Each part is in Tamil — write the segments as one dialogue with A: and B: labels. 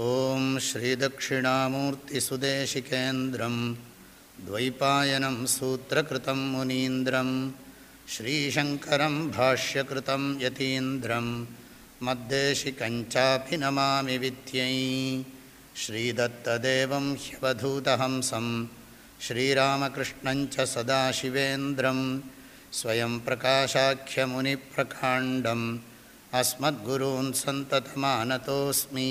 A: ॐ श्रीदक्षिणामूर्तिसुदेशिकेन्द्रं द्वैपायनं सूत्रकृतं मुनीन्द्रं श्रीशङ्करं भाष्यकृतं यतीन्द्रं मद्देशिकञ्चापि नमामि विद्यै श्रीदत्तदेवं ह्यवधूतहंसं श्रीरामकृष्णञ्च सदाशिवेन्द्रं स्वयं प्रकाशाख्यमुनिप्रकाण्डम् अस्मद्गुरून् सन्ततमानतोऽस्मि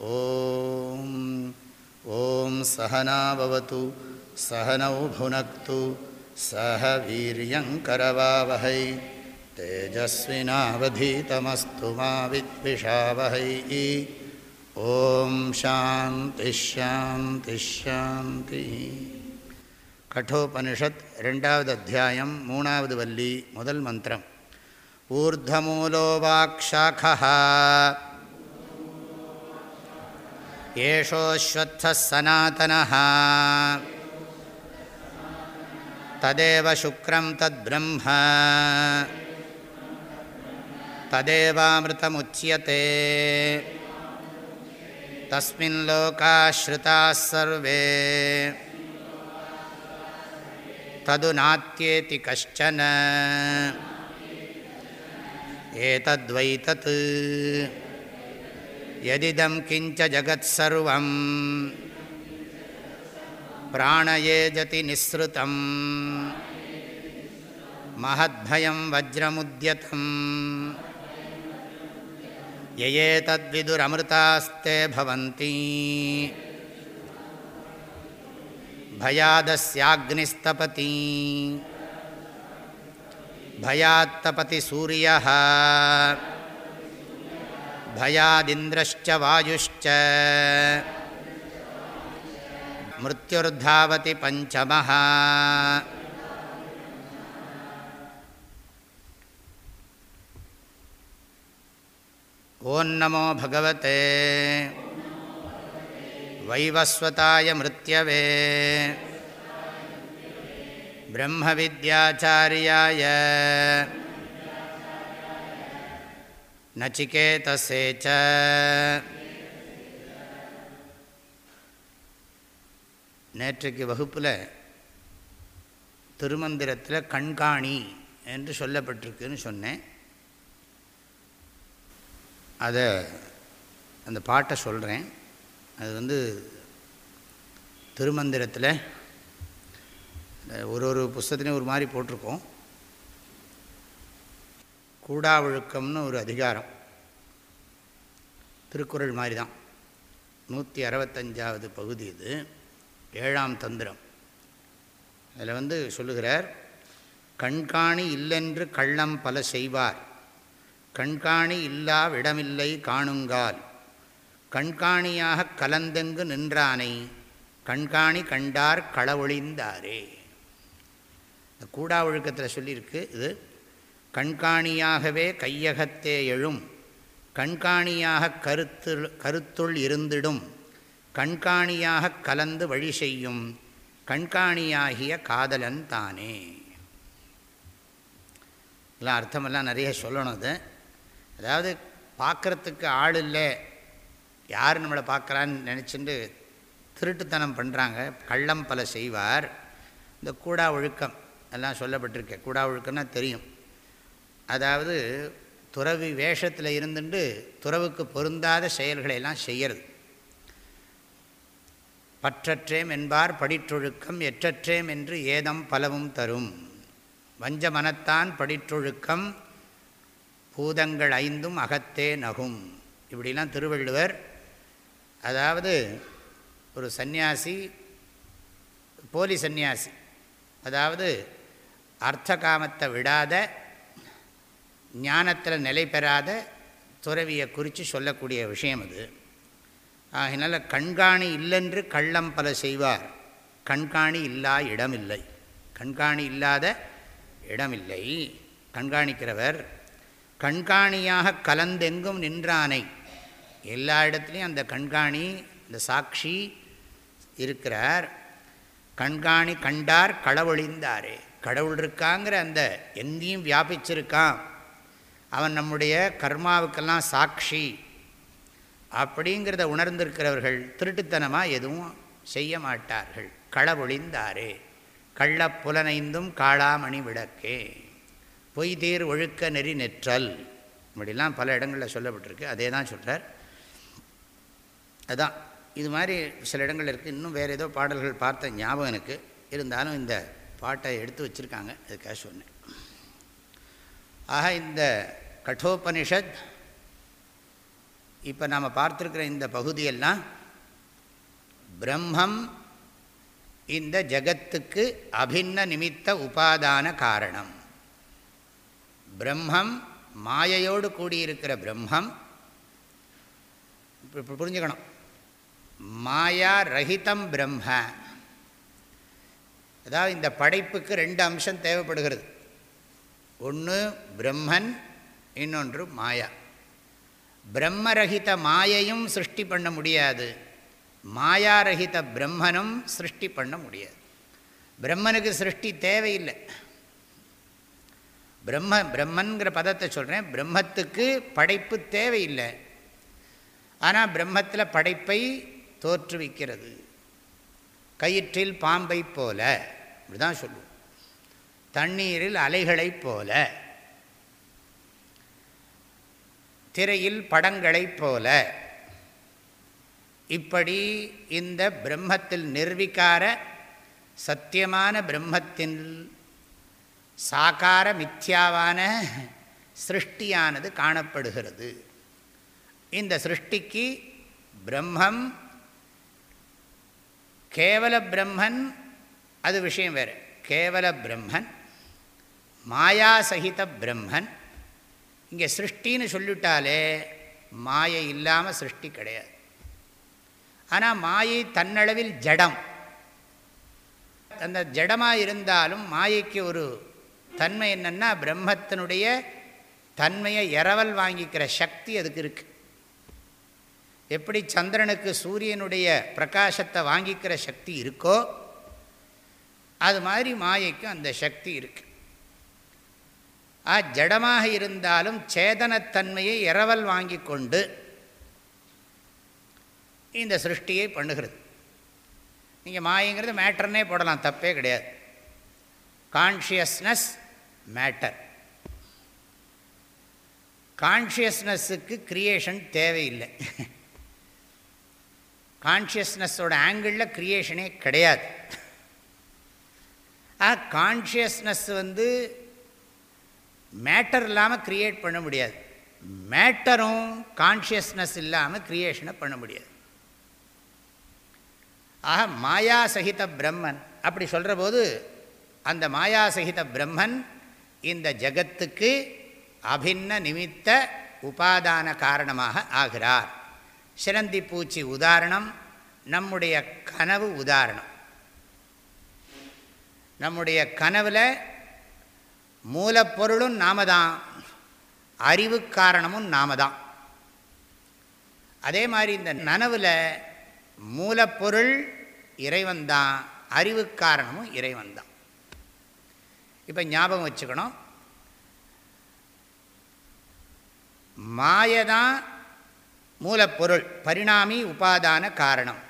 A: ॐ ॐ सहनाभवतु सहनौ भुनक्तु सह वीर्यङ्करवावहै तेजस्विनावधीतमस्तु मा विद्विषावहै ॐ शान्तिश्शान्तिश्शान्तिः कठोपनिषत् रण्डावद् अध्यायं मूणावद् वल्ली मुदल् मन्त्रम् ऊर्ध्वमूलो वाक्शाखः एषोश्वत्थः सनातनः। तदेव शुक्रं तद्ब्रह्म। तदेवामृतमुच्यते। तस्मिन् लोकाः श्रुतास्सर्वे तदुनात्येति कश्चन। एतद्वै यदिदं किञ्च जगत्सर्वं प्राणयेजति निःसृतं महद्भयं वज्रमुद्यतं ययेतद्विदुरमृतास्ते भवन्ति भयादस्याग्निस्तपति भयात्तपति सूर्यः भयादिन्द्रश्च वायुश्च मृत्युर्धावति पञ्चमः ॐ नमो भगवते वैवस्वताय मृत्यवे ब्रह्मविद्याचार्याय நச்சிகேதசே ச நேற்றைக்கு வகுப்பில் திருமந்திரத்தில் கண்காணி என்று சொல்லப்பட்டிருக்குன்னு சொன்னேன். அதை அந்த பாட்டை சொல்கிறேன் அது வந்து திருமந்திரத்தில் ஒரு ஒரு புஸ்தத்துலேயும் ஒரு மாதிரி போட்டிருக்கோம். கூடாவழுக்கம்னு ஒரு அதிகாரம். திருக்குறள் மாதிரி தான் நூற்றி அறுபத்தஞ்சாவது பகுதி இது. ஏழாம் தந்திரம். அதில் வந்து சொல்லுகிறார் கண்காணி இல்லென்று கள்ளம் பல செய்வார். கண்காணி இல்லா விடமில்லை காணுங்கால். கண்காணியாக கலந்தெங்கு நின்றானை? கண்காணி கண்டார் களவொழிந்தாரே. இந்த கூடா ஒழுக்கத்தில் சொல்லியிருக்கு இது. கண்காணியாகவே கையகத்தே எழும். கண்காணியாக கருத்து கருத்துள் இருந்திடும். கண்காணியாக கலந்து வழி செய்யும். கண்காணியாகிய காதலன் தானே. எல்லாம் அர்த்தமெல்லாம் நிறைய சொல்லணும் அது. அதாவது பார்க்குறதுக்கு ஆள் இல்லை. யார் நம்மளை பார்க்குறான்னு நினச்சிட்டு திருட்டுத்தனம் பண்ணுறாங்க கள்ளம் பல செய்வார். இந்த கூடா ஒழுக்கம் எல்லாம் சொல்லப்பட்டிருக்கேன் கூடா ஒழுக்கம்னா தெரியும். அதாவது துறவி வேஷத்தில் இருந்துட்டு துறவுக்கு பொருந்தாத செயல்களை எல்லாம் செய்யறது. பற்றற்றேம் என்பார் படிற்றொழுக்கம் எற்றற்றேம் என்று ஏதம் பலவும் தரும். வஞ்ச மனத்தான் படிற்றொழுக்கம் பூதங்கள் ஐந்தும் அகத்தே நகும். இப்படிலாம் திருவள்ளுவர் அதாவது ஒரு சந்நியாசி போலி சந்நியாசி அதாவது அர்த்த காமத்தை விடாத ஞானத்தில் நிலை பெறாத துறவியை குறித்து சொல்லக்கூடிய விஷயம் அது. ஆகினால கண்காணி இல்லென்று கள்ளம் பல செய்வார். கண்காணி இல்லா இடமில்லை. கண்காணி இல்லாத இடமில்லை. கண்காணிக்கிறவர் கண்காணியாக கலந்தெங்கும் நின்றானை. எல்லா இடத்துலையும் அந்த கண்காணி இந்த சாட்சி இருக்கிறார். கண்காணி கண்டார் கடவுளிந்தாரே கடவுள் இருக்காங்கிற அந்த எங்கேயும் வியாபிச்சிருக்கான் அவன் நம்முடைய கர்மாவுக்கெல்லாம் சாட்சி அப்படிங்கிறத உணர்ந்திருக்கிறவர்கள் திருட்டுத்தனமாக எதுவும் செய்ய மாட்டார்கள். களவொழிந்தாரே கள்ளப்புலனைந்தும் காளாமணி விளக்கே பொய்தீர் ஒழுக்க நெறி நெற்றல். இப்படிலாம் பல இடங்களில் சொல்லப்பட்டிருக்கு. அதே தான் சொல்கிறார் அதான் இது மாதிரி சில இடங்கள் இருக்குது இன்னும் வேறு ஏதோ பாடல்கள் பார்த்த ஞாபகம் எனக்கு. இருந்தாலும் இந்த பாட்டை எடுத்து வச்சுருக்காங்க. அதுக்காக சொன்னேன். ஆக இந்த கட்டோபனிஷத். இப்போ நாம் பார்த்துருக்கிற இந்த பகுதியெல்லாம் பிரம்மம் இந்த ஜகத்துக்கு அபின்ன நிமித்த உபாதான காரணம். பிரம்மம் மாயையோடு கூடியிருக்கிற பிரம்மம். இப்போ புரிஞ்சுக்கணும். மாயா ரஹிதம் பிரம்ம. அதாவது இந்த படைப்புக்கு ரெண்டு அம்சம் தேவைப்படுகிறது. ஒன்று பிரம்மன் இன்னொன்று மாயா. பிரம்மரகித மாயையும் சிருஷ்டி பண்ண முடியாது. மாயாரகித பிரம்மனும் சிருஷ்டி பண்ண முடியாது. பிரம்மனுக்கு சிருஷ்டி தேவையில்லை. பிரம்ம பிரம்மன்கிற பதத்தை சொல்கிறேன் பிரம்மத்துக்கு படைப்பு தேவையில்லை. ஆனால் பிரம்மத்தில் படைப்பை தோற்றுவிக்கிறது. கயிற்றில் பாம்பை போல. இப்படிதான் சொல்லுவோம். தண்ணீரில் அலைகளைப் போல. திரையில் படங்களைப் போல. இப்படி இந்த பிரம்மத்தில் நிர்விகார சத்தியமான பிரம்மத்தின் சாகார மித்யாவான சிருஷ்டியானது காணப்படுகிறது. இந்த சிருஷ்டிக்கு பிரம்மம் கேவல பிரம்மன் அது விஷயம் வேறு. கேவல பிரம்மன் மாயா சகித பிரம்மன் இங்கே சிருஷ்டின்னு சொல்லிவிட்டாலே மாயை இல்லாமல் சிருஷ்டி கிடையாது. ஆனால் மாயை தன்னளவில் ஜடம். அந்த ஜடமாக இருந்தாலும் மாயைக்கு ஒரு தன்மை என்னென்னா பிரம்மத்தினுடைய தன்மையை இரவல் வாங்கிக்கிற சக்தி அதுக்கு இருக்குது எப்படி சந்திரனுக்கு சூரியனுடைய பிரகாசத்தை வாங்கிக்கிற சக்தி இருக்கோ அது மாதிரி மாயைக்கும் அந்த சக்தி இருக்குது ஆ ஜடமாக இருந்தாலும் சேதனத்தன்மையை இரவல் வாங்கி கொண்டு இந்த சிருஷ்டியை பண்ணுகிறது. நீங்கள் மாயங்கிறது மேட்டர்னே போடலாம் தப்பே கிடையாது. கான்ஷியஸ்னஸ் மேட்டர் கான்ஷியஸ்னஸுக்கு க்ரியேஷன் தேவையில்லை. கான்ஷியஸ்னஸோட ஆங்கிளில் க்ரியேஷனே கிடையாது. ஆ கான்ஷியஸ்னஸ் வந்து மேட்டர் இல்லாமல் க்ரியேட் பண்ண முடியாது. மேட்டரும் கான்ஷியஸ்னஸ் இல்லாமல் க்ரியேஷனை பண்ண முடியாது. ஆக மாயா சகித பிரம்மன் அப்படி சொல்கிற போது அந்த மாயா சகித பிரம்மன் இந்த ஜகத்துக்கு அபின்ன நிமித்த உபாதான காரணமாக ஆகிறார். சிலந்தி பூச்சி உதாரணம் நம்முடைய கனவு உதாரணம். நம்முடைய கனவில் மூலப்பொருளும் நாம தான் அறிவு காரணமும் நாம தான் அதே மாதிரி இந்த நனவில் மூலப்பொருள் இறைவன் தான் அறிவு காரணமும் இறைவன் தான் இப்போ ஞாபகம் வச்சுக்கணும். மாயதான் மூலப்பொருள் பரிணாமி உபாதான காரணம்.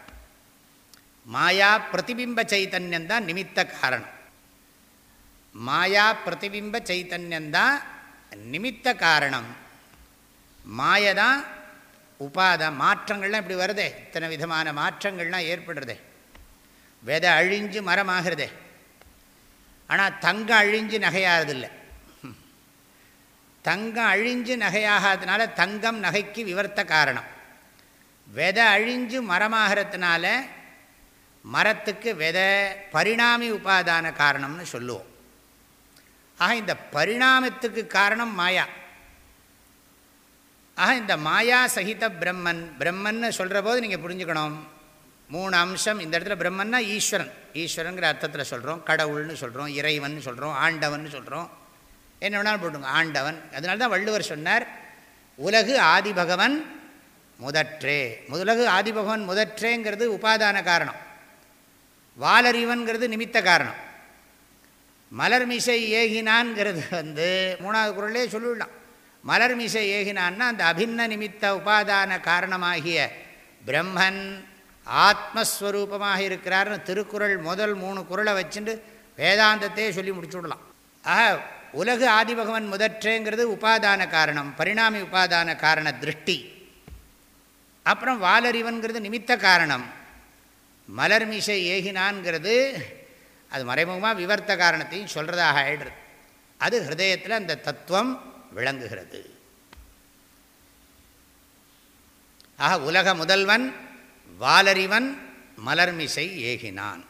A: மாயா பிரதிபிம்ப சைத்தன்யந்தான் நிமித்த காரணம். மாயா பிரதிபிம்ப சைத்தன்யந்தான் நிமித்த காரணம். மாயதான் உபாத மாற்றங்கள்லாம் இப்படி வருதே. இத்தனை விதமான மாற்றங்கள்லாம் ஏற்படுறதே. விதை அழிஞ்சு மரமாகிறதே. ஆனால் தங்கம் அழிஞ்சு நகையாகிறதில்லை தங்கம் அழிஞ்சு நகையாகாததுனால தங்கம் நகைக்கு விவர்த்த காரணம். விதை அழிஞ்சு மரமாகிறதுனால மரத்துக்கு விதை பரிணாமி உபாதான காரணம்னு சொல்லுவோம். ஆக இந்த பரிணாமத்துக்கு காரணம் மாயா. ஆக இந்த மாயா சகித பிரம்மன் பிரம்மன்னு சொல்கிற போது நீங்கள் புரிஞ்சுக்கணும். மூணு அம்சம் இந்த இடத்துல பிரம்மன்னா ஈஸ்வரன். ஈஸ்வரங்கிற அர்த்தத்தில் சொல்கிறோம் கடவுள்னு சொல்கிறோம் இறைவன் சொல்கிறோம் ஆண்டவன் சொல்கிறோம் என்ன வேணாலும் போட்டுங்க ஆண்டவன். அதனால தான் வள்ளுவர் சொன்னார் உலகு ஆதிபகவன் முதற்றே. முதலகு ஆதிபகவன் முதற்றேங்கிறது உபாதான காரணம். வாலறிவன்கிறது நிமித்த காரணம். மலர்மிசை ஏகினான்ங்கிறது வந்து மூணாவது குரலே சொல்லிடலாம். மலர்மிசை ஏகினான்னா அந்த அபின்ன நிமித்த உபாதான காரணமாகிய பிரம்மன் ஆத்மஸ்வரூபமாக இருக்கிறார்னு திருக்குறள் முதல் மூணு குரலை வச்சுட்டு வேதாந்தத்தையே சொல்லி முடிச்சுடலாம். ஆக உலகு ஆதிபகவன் முதற்றேங்கிறது உபாதான காரணம் பரிணாமி உபாதான காரண திருஷ்டி. அப்புறம் வாலறிவன்கிறது நிமித்த காரணம். மலர்மிசை ஏகினான்ங்கிறது அது மறைமுகமாக விவர்த்த காரணத்தையும் சொல்கிறதாக ஆயிடுறது. அது ஹிருதயத்தில் அந்த தத்துவம் விளங்குகிறது. ஆக உலக முதல்வன் வாலறிவன் மலர்மிசை ஏகினான்.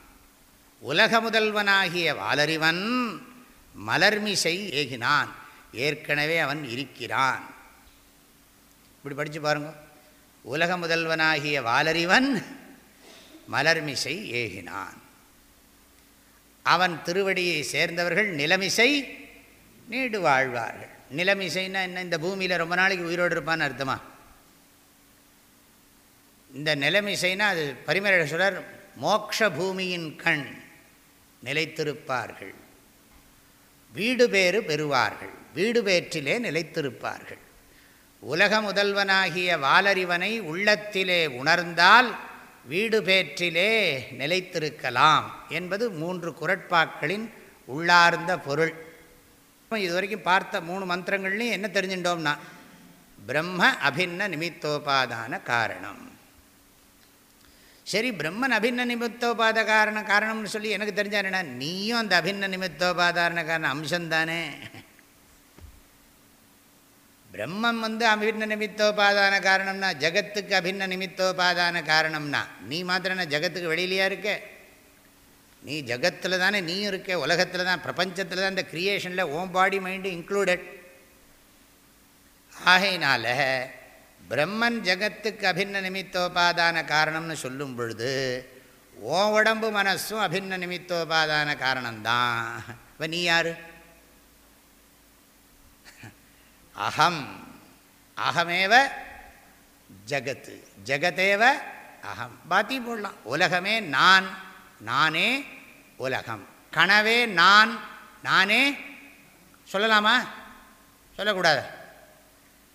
A: உலக முதல்வனாகிய வாலறிவன் மலர்மிசை ஏகினான். ஏற்கனவே அவன் இருக்கிறான். இப்படி படித்து பாருங்க. உலக முதல்வனாகிய வாலறிவன் மலர்மிசை ஏகினான். அவன் திருவடியை சேர்ந்தவர்கள் நிலமிசை நீடு வாழ்வார்கள் நிலமிசைன்னா என்ன? இந்த பூமியில் ரொம்ப நாளைக்கு உயிரோடு இருப்பான்னு அர்த்தமா? இந்த நிலமிசைனா அது பரிமரேஸ்வரர் மோக்ஷ பூமியின் கண் நிலைத்திருப்பார்கள். வீடு பேறு பெறுவார்கள். வீடு பேற்றிலே நிலைத்திருப்பார்கள். உலக முதல்வனாகிய வாலறிவனை உள்ளத்திலே உணர்ந்தால் வீடு பேற்றிலே நிலைத்திருக்கலாம் என்பது மூன்று குரட்பாக்களின் உள்ளார்ந்த பொருள். இதுவரைக்கும் பார்த்த மூணு மந்திரங்கள்லையும் என்ன தெரிஞ்சுட்டோம்னா பிரம்ம அபின்ன நிமித்தோபாதான காரணம். சரி பிரம்மன் அபின்ன நிமித்தோபாத காரண காரணம்னு சொல்லி எனக்கு தெரிஞ்சாருன்னா என்ன நீயும் அந்த அபின்ன நிமித்தோபாதாரண காரண அம்சம்தானே. பிரம்மம் வந்து அபின்ன நிமித்தோபாதான காரணம்னா ஜகத்துக்கு அபின்ன நிமித்தோபாதான காரணம்னா நீ மாத்திரம்னா ஜகத்துக்கு வெளியிலையா இருக்க? நீ ஜகத்தில் தானே நீயும் இருக்க உலகத்தில் தான் பிரபஞ்சத்தில் தான் இந்த க்ரியேஷனில் ஓம் பாடி மைண்டு இன்க்ளூடட் ஆகையினால பிரம்மன் ஜகத்துக்கு அபின்ன நிமித்தோபாதான காரணம்னு சொல்லும் பொழுது ஓ உடம்பு மனசும் அபின்ன நிமித்தோபாதான காரணம்தான். இப்போ நீ யார்? அகம் அகமேவ ஜகத்து ஜகதேவ அகம். பாத்தி போடலாம். உலகமே நான் நானே உலகம். கனவே நான் நானே சொல்லலாமா? சொல்லக்கூடாது?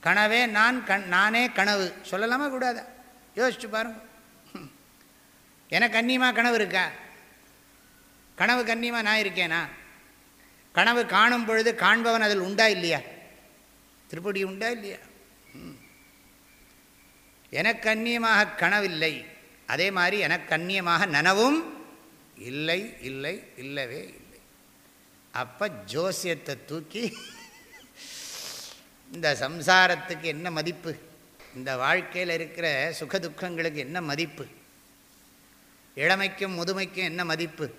A: கனவே நான் கண் நானே கனவு. சொல்லலாமா கூடாதா? யோசிச்சு பாருங்க. எனக்கு கண்ணியமாக கனவு இருக்கா? கனவு கண்ணியமாக நான் இருக்கேனா? கனவு காணும் பொழுது காண்பவன் அதில் உண்டா இல்லையா? திருப்படி உண்டா இல்லையா? எனக்கு அந்நியமாக கனவில்லை. அதே மாதிரி எனக்கு அந்நியமாக நனவும் இல்லை இல்லை இல்லவே இல்லை. அப்போ ஜோசியத்தை தூக்கி இந்த சம்சாரத்துக்கு என்ன மதிப்பு? இந்த வாழ்க்கையில் இருக்கிற சுகதுக்கங்களுக்கு என்ன மதிப்பு? இளமைக்கும் முதுமைக்கும் என்ன மதிப்பு?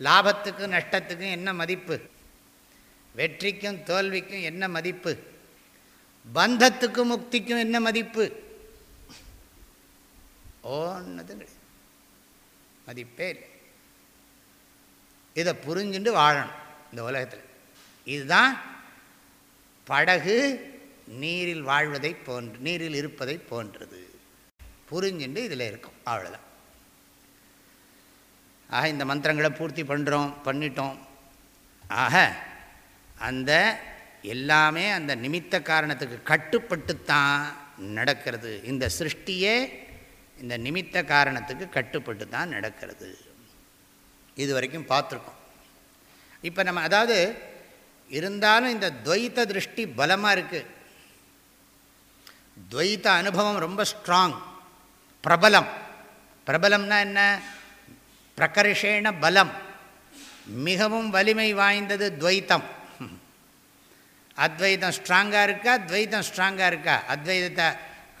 A: லாபத்துக்கும் நஷ்டத்துக்கும் என்ன மதிப்பு? வெற்றிக்கும் தோல்விக்கும் என்ன மதிப்பு? பந்தத்துக்கும் முக்திக்கும் என்ன மதிப்பு? ஓன்னது கிடையாது. மதிப்பே இல்லை. இதை புரிஞ்சுட்டு வாழணும் இந்த உலகத்தில். இதுதான் படகு நீரில் வாழ்வதை போன்று நீரில் இருப்பதை போன்றது. புரிஞ்சுட்டு இதில் இருக்கும். அவ்வளோதான் ஆக இந்த மந்திரங்களை பூர்த்தி பண்ணுறோம் பண்ணிட்டோம். ஆக அந்த எல்லாமே அந்த நிமித்த காரணத்துக்கு கட்டுப்பட்டுத்தான் நடக்கிறது. இந்த சிருஷ்டியே இந்த நிமித்த காரணத்துக்கு கட்டுப்பட்டு தான் நடக்கிறது. இது வரைக்கும் பார்த்துருக்கோம். இப்போ நம்ம அதாவது இருந்தாலும் இந்த துவைத்த திருஷ்டி பலமாக இருக்குது துவைத்த அனுபவம் ரொம்ப ஸ்ட்ராங் பிரபலம். பிரபலம்னா என்ன? பிரகர்ஷேண பலம். மிகவும் வலிமை வாய்ந்தது துவைத்தம். அத்வைதம் ஸ்ட்ராங்காக இருக்கா? துவைதம் ஸ்ட்ராங்காக இருக்கா? அத்வைதத்தை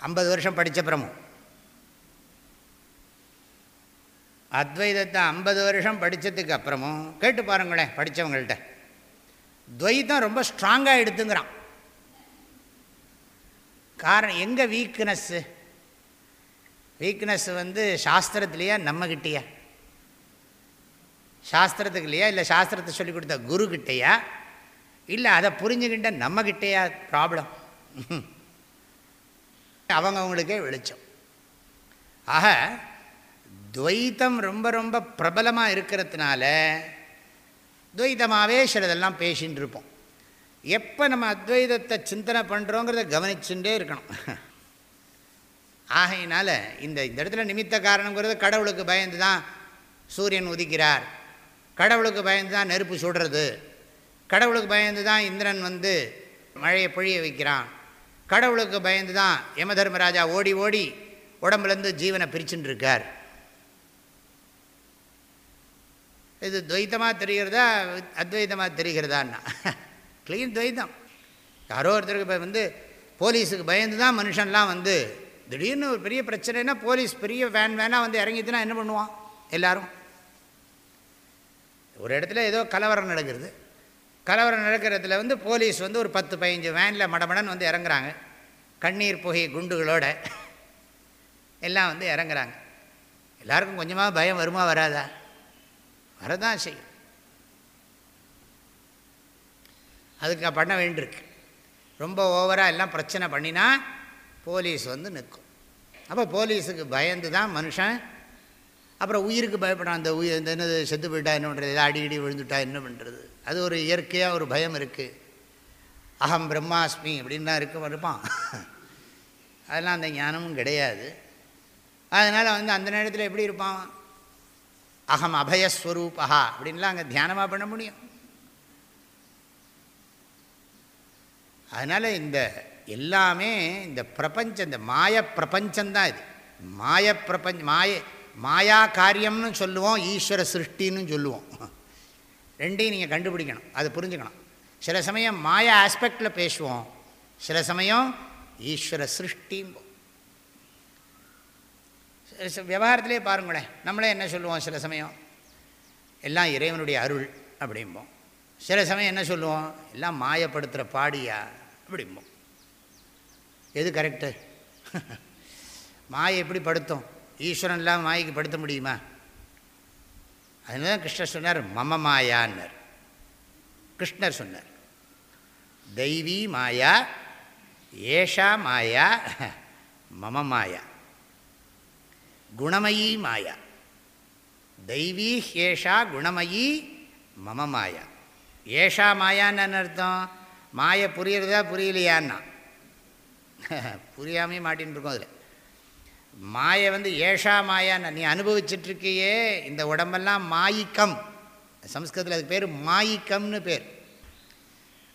A: ஐம்பது வருஷம் படித்தப்புறமும் அத்வைதத்தை ஐம்பது வருஷம் படித்ததுக்கு அப்புறமும் கேட்டு பாருங்களேன் படித்தவங்கள்ட்ட துவைதம் ரொம்ப ஸ்ட்ராங்காக எடுத்துங்கிறான். காரணம் எங்கே வீக்னஸ்ஸு வீக்னஸ் வந்து சாஸ்திரத்துலையா? நம்மக்கிட்டேயா சாஸ்திரத்துக்கு இல்லையா? இல்லை சாஸ்திரத்தை சொல்லி கொடுத்த குருக்கிட்டையா இல்லை அதை புரிஞ்சுக்கிட்ட நம்மக்கிட்டேயா ப்ராப்ளம் அவங்கவுங்களுக்கே வெளிச்சம். ஆக துவைத்தம் ரொம்ப ரொம்ப பிரபலமாக இருக்கிறதுனால துவைத்தமாகவே சிலதெல்லாம் பேசின்னு இருப்போம். எப்போ நம்ம அத்வைதத்தை சிந்தனை பண்ணுறோங்கிறத கவனிச்சுட்டே இருக்கணும். ஆகையினால இந்த இந்த இடத்துல நிமித்த காரணங்கிறது கடவுளுக்கு பயந்து தான் சூரியன் உதிக்கிறார். கடவுளுக்கு பயந்து தான் நெருப்பு சுடுறது. கடவுளுக்கு பயந்து தான் இந்திரன் வந்து மழையை பொழிய வைக்கிறான். கடவுளுக்கு பயந்து தான் யம தர்மராஜா ஓடி ஓடி உடம்புலேருந்து ஜீவனை பிரிச்சுட்டு இருக்கார் இது துவைத்தமாக தெரிகிறதா? அத்வைத்தமாக தெரிகிறதான்னா? க்ளீன் துவைத்தம். யாரோ ஒருத்தருக்கு இப்போ வந்து போலீஸுக்கு பயந்து தான் மனுஷன்லாம் வந்து திடீர்னு ஒரு பெரிய பிரச்சனைனா போலீஸ் பெரிய வேன் வேனாக வந்து இறங்கிச்சுன்னா என்ன பண்ணுவான்? எல்லாரும். ஒரு இடத்துல ஏதோ கலவரம் நடக்கிறது. கலவரம் நடக்கிறதுல வந்து போலீஸ் வந்து ஒரு பத்து பதினஞ்சு வேனில் மடமடன் வந்து இறங்குறாங்க. கண்ணீர் புகை குண்டுகளோட எல்லாம் வந்து இறங்குறாங்க. எல்லாருக்கும் கொஞ்சமாக பயம் வருமா வராதா? வரதான் செய்யும். அதுக்கு பண்ண வேண்டியிருக்கு. ரொம்ப ஓவராக எல்லாம் பிரச்சனை பண்ணினா போலீஸ் வந்து நிற்கும். அப்போ போலீஸுக்கு பயந்து தான் மனுஷன் அப்புறம் உயிருக்கு பயப்படான் அந்த உயிர் இந்த என்னது செத்து போயிட்டா என்ன பண்ணுறது ஏதாவது அடிக்கடி விழுந்துட்டா என்ன பண்ணுறது அது ஒரு இயற்கையாக ஒரு பயம் இருக்குது அகம் பிரம்மாஸ்மி அப்படின்லாம் இருக்க இருப்பான் அதெல்லாம் அந்த ஞானமும் கிடையாது. அதனால் வந்து அந்த நேரத்தில் எப்படி இருப்பான்? அகம் அபயஸ்வரூபா அப்படின்லாம் அங்கே தியானமாக பண்ண முடியும். அதனால் இந்த எல்லாமே இந்த பிரபஞ்சம் இந்த மாய பிரபஞ்சம்தான் இது. மாய பிரபஞ்ச மாய மாயா காரியம்னு சொல்லுவோம் ஈஸ்வர சிருஷ்டின்னு சொல்லுவோம். ரெண்டையும் நீங்கள் கண்டுபிடிக்கணும் அது புரிஞ்சுக்கணும். சில சமயம் மாயா ஆஸ்பெக்டில் பேசுவோம் சில சமயம் ஈஸ்வர சிருஷ்டிம்போம் விவகாரத்திலே பாருங்களேன் நம்மளே என்ன சொல்லுவோம் சில சமயம்? எல்லாம் இறைவனுடைய அருள் அப்படிம்போம். சில சமயம் என்ன சொல்லுவோம்? எல்லாம் மாயப்படுத்துகிற பாடியா அப்படிம்போம். எது கரெக்டு மாயை எப்படி படுத்தும்? ஈஸ்வரன் இல்லாமல் மாயைக்கு படுத்த முடியுமா? அதனால தான் கிருஷ்ணர் சொன்னார் மம மாயான்னர். கிருஷ்ணர் சொன்னார் தெய்வீ மாயா ஏஷா மாயா மம மாயா. குணமயி மாயா. தெய்வீ ஏஷா குணமயி மம மாயா. ஏஷா மாயான்னு அர்த்தம்? மாயை புரியறதா புரியலையான்னா. புரியாமே மாட்டின்னு இருக்கோம் அதில். மாயை வந்து ஏஷா மாயான்னு நீ அனுபவிச்சிட்ருக்கியே இந்த உடம்பெல்லாம் மாயிக்கம். சம்ஸ்கிருதத்தில் அதுக்கு பேர் மாயிக்கம்னு பேர்.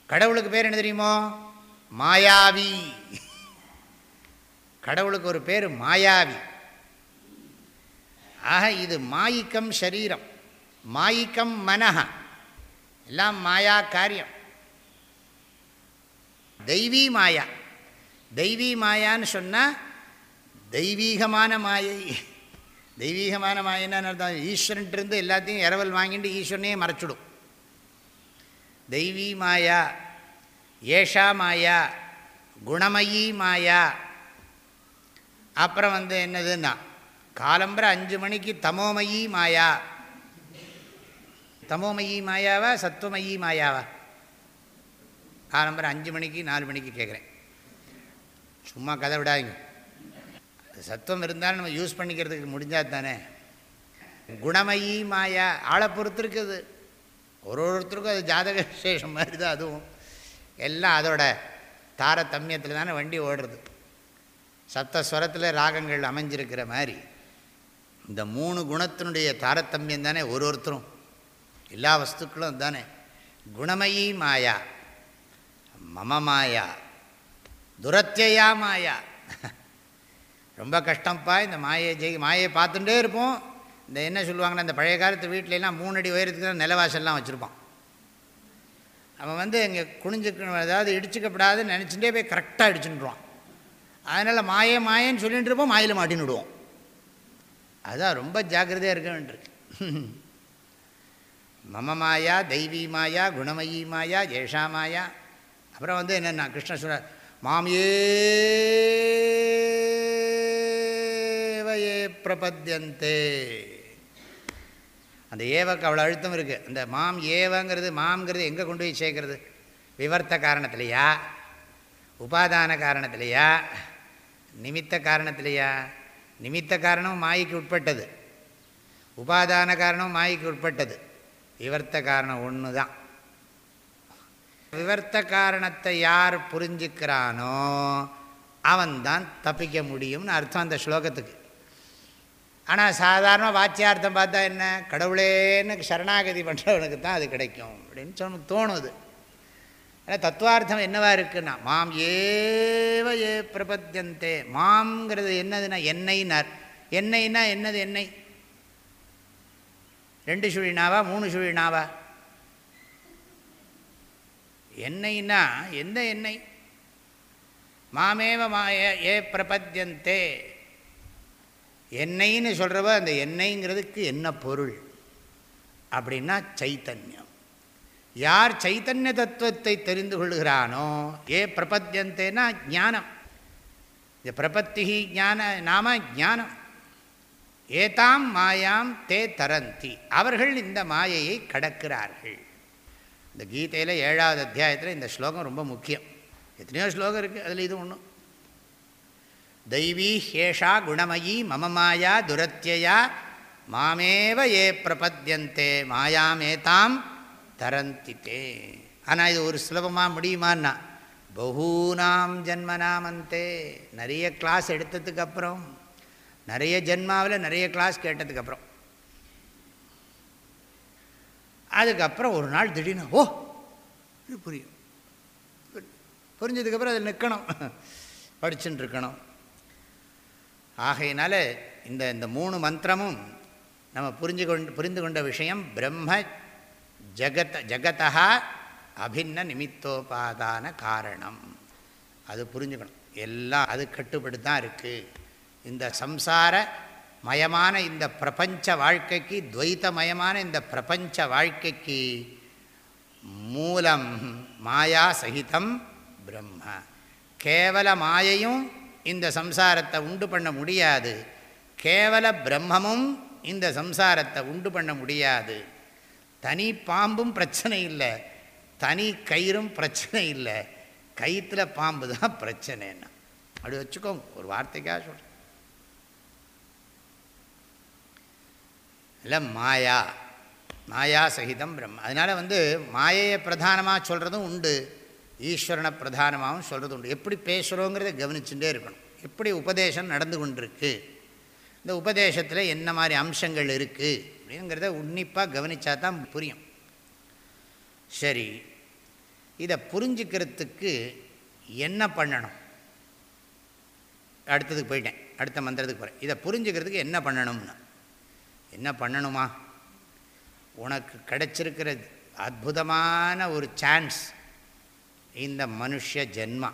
A: கடவுளுக்கு பேர் என்ன தெரியுமோ? மாயாவி. கடவுளுக்கு ஒரு பேர் மாயாவி. ஆக இது மாயிக்கம் சரீரம் மாயிக்கம் மனஹ. எல்லாம் மாயா காரியம். தெய்வீ மாயா. தெய்வீ மாயான்னு சொன்னால் தெய்வீகமான மாயை. தெய்வீகமான மாயன்னு அர்த்தம் ஈஸ்வரன்ட்டிருந்து எல்லாத்தையும் இரவல் வாங்கிட்டு ஈஸ்வரனையே மறைச்சிடும். தெய்வீ மாயா ஏஷா மாயா குணமயி மாயா. அப்புறம் வந்து என்னதுன்னா காலம்புற அஞ்சு மணிக்கு தமோமயி மாயா. தமோமயி மாயாவா சத்துவமயி மாயாவா? காலம்புற அஞ்சு மணிக்கு நாலு மணிக்கு கேட்குறேன். சும்மா கதை விடாதீங்க. சத்துவம் இருந்தாலும் நம்ம யூஸ் பண்ணிக்கிறதுக்கு முடிஞ்சால் தானே? குணமயி மாயா ஆளை பொறுத்து இருக்குது. ஒரு ஒருத்தருக்கும் அது ஜாதக விசேஷம் மாதிரி தான் அதுவும். எல்லாம் அதோட தாரதமியத்தில் தானே வண்டி ஓடுறது. சப்தஸ்வரத்தில் ராகங்கள் அமைஞ்சிருக்கிற மாதிரி. இந்த மூணு குணத்தினுடைய தாரதமியம் தானே ஒரு ஒருத்தரும். எல்லா வஸ்துக்களும் தானே குணமயி மாயா மம மாயா துரத்தியா மாயா. ரொம்ப கஷ்டம்ப்பா இந்த மாயை ஜெயி மாயை பார்த்துட்டே இருப்போம். இந்த என்ன சொல்லுவாங்கன்னா இந்த பழைய காலத்து வீட்டிலலாம் மூணு அடி உயரத்துக்கு தான் நிலவாசல்லாம் வச்சுருப்பான். அவன் வந்து இங்கே குனிஞ்சுக்கணும் அதாவது இடிச்சுக்கப்படாதுன்னு நினச்சிட்டே போய் கரெக்டாக இடிச்சுட்டுருவான் அதனால் மாயே மாயேன்னு சொல்லிட்டு இருப்போம் மாயில் மாட்டின்னு விடுவோம். அதுதான் ரொம்ப ஜாக்கிரதையாக இருக்க வேண்டியிருக்கு. மம மாயா தெய்வீ மாயா குணமயி மாயா ஜேஷா மாயா. அப்புறம் வந்து என்னென்னா கிருஷ்ண சொல்கிறார் மாமியே ஏவயே பிரபத்தியந்தே. அந்த ஏவக்கு அவ்வளோ அழுத்தம் இருக்குது அந்த மாம் ஏவங்கிறது மாம்ங்கிறது எங்கே கொண்டு போய் சேர்க்கறது? விவர்த்த காரணத்திலையா? உபாதான காரணத்திலையா? நிமித்த காரணத்திலையா? நிமித்த காரணம் மாய்க்கு உட்பட்டது. உபாதான காரணம் மாய்க்கு உட்பட்டது. விவர்த்த காரணம் ஒன்று தான் விவர்த்த காரணத்தை யார் புரிஞ்சுக்கிறானோ அவன்தான் தப்பிக்க முடியும்னு அர்த்தம் அந்த ஸ்லோகத்துக்கு. ஆனால் சாதாரண வாச்சியார்த்தம் பார்த்தா என்ன? கடவுளேன்னு சரணாகதி பண்ணுறவனுக்கு தான் அது கிடைக்கும் அப்படின்னு சொன்ன தோணுது. ஆனால் தத்துவார்த்தம் என்னவா இருக்குன்னா மாம் ஏவ ஏ பிரபத்தியந்தே மாம்ங்கிறது என்னதுன்னா எண்ணெய்னார் எண்ணெய்னா என்னது எண்ணெய் ரெண்டு சுழினாவா மூணு சுழினாவா? எண்ணெய்னா எந்த எண்ணெய் மாமேவ மா ஏ பிரபத்தியந்தே என்னைன்னு சொல்கிறவ அந்த எண்ணெய்ங்கிறதுக்கு என்ன பொருள்? அப்படின்னா சைத்தன்யம். யார் சைத்தன்ய தத்துவத்தை தெரிந்து கொள்கிறானோ ஏ பிரபத்தியந்தேனா ஞானம். இந்த பிரபத்தி ஞான நாம ஞானம். ஏதாம் மாயாம் தே தரந்தி. அவர்கள் இந்த மாயையை கடக்கிறார்கள். இந்த கீதையில் ஏழாவது அத்தியாயத்தில் இந்த ஸ்லோகம் ரொம்ப முக்கியம். எத்தனையோ ஸ்லோகம் இருக்குது அதில் இது ஒன்றும் தெய்வீ ஹேஷா குணமயி மம மாயா துரத்தியா மாமேவ ஏ பிரபத்தியந்தே மாயாமேதாம் தரந்தி தே ஆனால் இது ஒரு சுலபமாக முடியுமான்னா பகூனாம் ஜன்மனாமந்தே நிறைய கிளாஸ் எடுத்ததுக்கப்புறம் நிறைய ஜென்மாவில் நிறைய கிளாஸ் கேட்டதுக்கப்புறம் அதுக்கப்புறம் ஒரு நாள் திடீர்னு ஓ இது புரியும். புரிஞ்சதுக்கப்புறம் அதில் நிற்கணும். படிச்சுட்டு இருக்கணும். ஆகையினால இந்த இந்த மூணு மந்திரமும் நம்ம புரிஞ்சு கொண்டு புரிந்து கொண்ட விஷயம் பிரம்ம ஜகத் ஜகதா அபின்ன நிமித்தோபாதான காரணம். அது புரிஞ்சுக்கணும். எல்லாம் அது கட்டுப்பட்டு தான் இருக்குது இந்த சம்சார மயமான இந்த பிரபஞ்ச வாழ்க்கைக்கு துவைத்தமயமான இந்த பிரபஞ்ச வாழ்க்கைக்கு மூலம் மாயா சகிதம் பிரம்ம. கேவல மாயையும் இந்த சம்சாரத்தை உண்டு பண்ண முடியாது. கேவல பிரம்மமும் இந்த சம்சாரத்தை உண்டு பண்ண முடியாது. தனி பாம்பும் பிரச்சனை இல்லை. தனி கயிறும் பிரச்சனை இல்லை. கயிற்றில் பாம்பு தான் பிரச்சனைன்னா. அப்படி வச்சுக்கோங்க ஒரு வார்த்தைக்காக சொல்கிறேன் இல்லை மாயா. மாயா சகிதம் பிரம்ம. அதனால் வந்து மாயையை பிரதானமாக சொல்கிறதும் உண்டு. ஈஸ்வரனை பிரதானமாகவும் சொல்கிறது உண்டு எப்படி பேசுகிறோங்கிறத கவனிச்சுட்டே இருக்கணும். எப்படி உபதேசம் நடந்து கொண்டிருக்கு? இந்த உபதேசத்தில் என்ன மாதிரி அம்சங்கள் இருக்குது அப்படிங்கிறத உன்னிப்பாக கவனித்தா தான் புரியும். சரி இதை புரிஞ்சுக்கிறதுக்கு என்ன பண்ணணும்? அடுத்ததுக்கு போயிட்டேன். அடுத்த மந்திரத்துக்கு போகிறேன் இதை புரிஞ்சுக்கிறதுக்கு என்ன பண்ணணும்னா? என்ன பண்ணணுமா? உனக்கு கிடைச்சிருக்கிற அற்புதமான ஒரு சான்ஸ். இந்த மனுஷ ஜென்மா.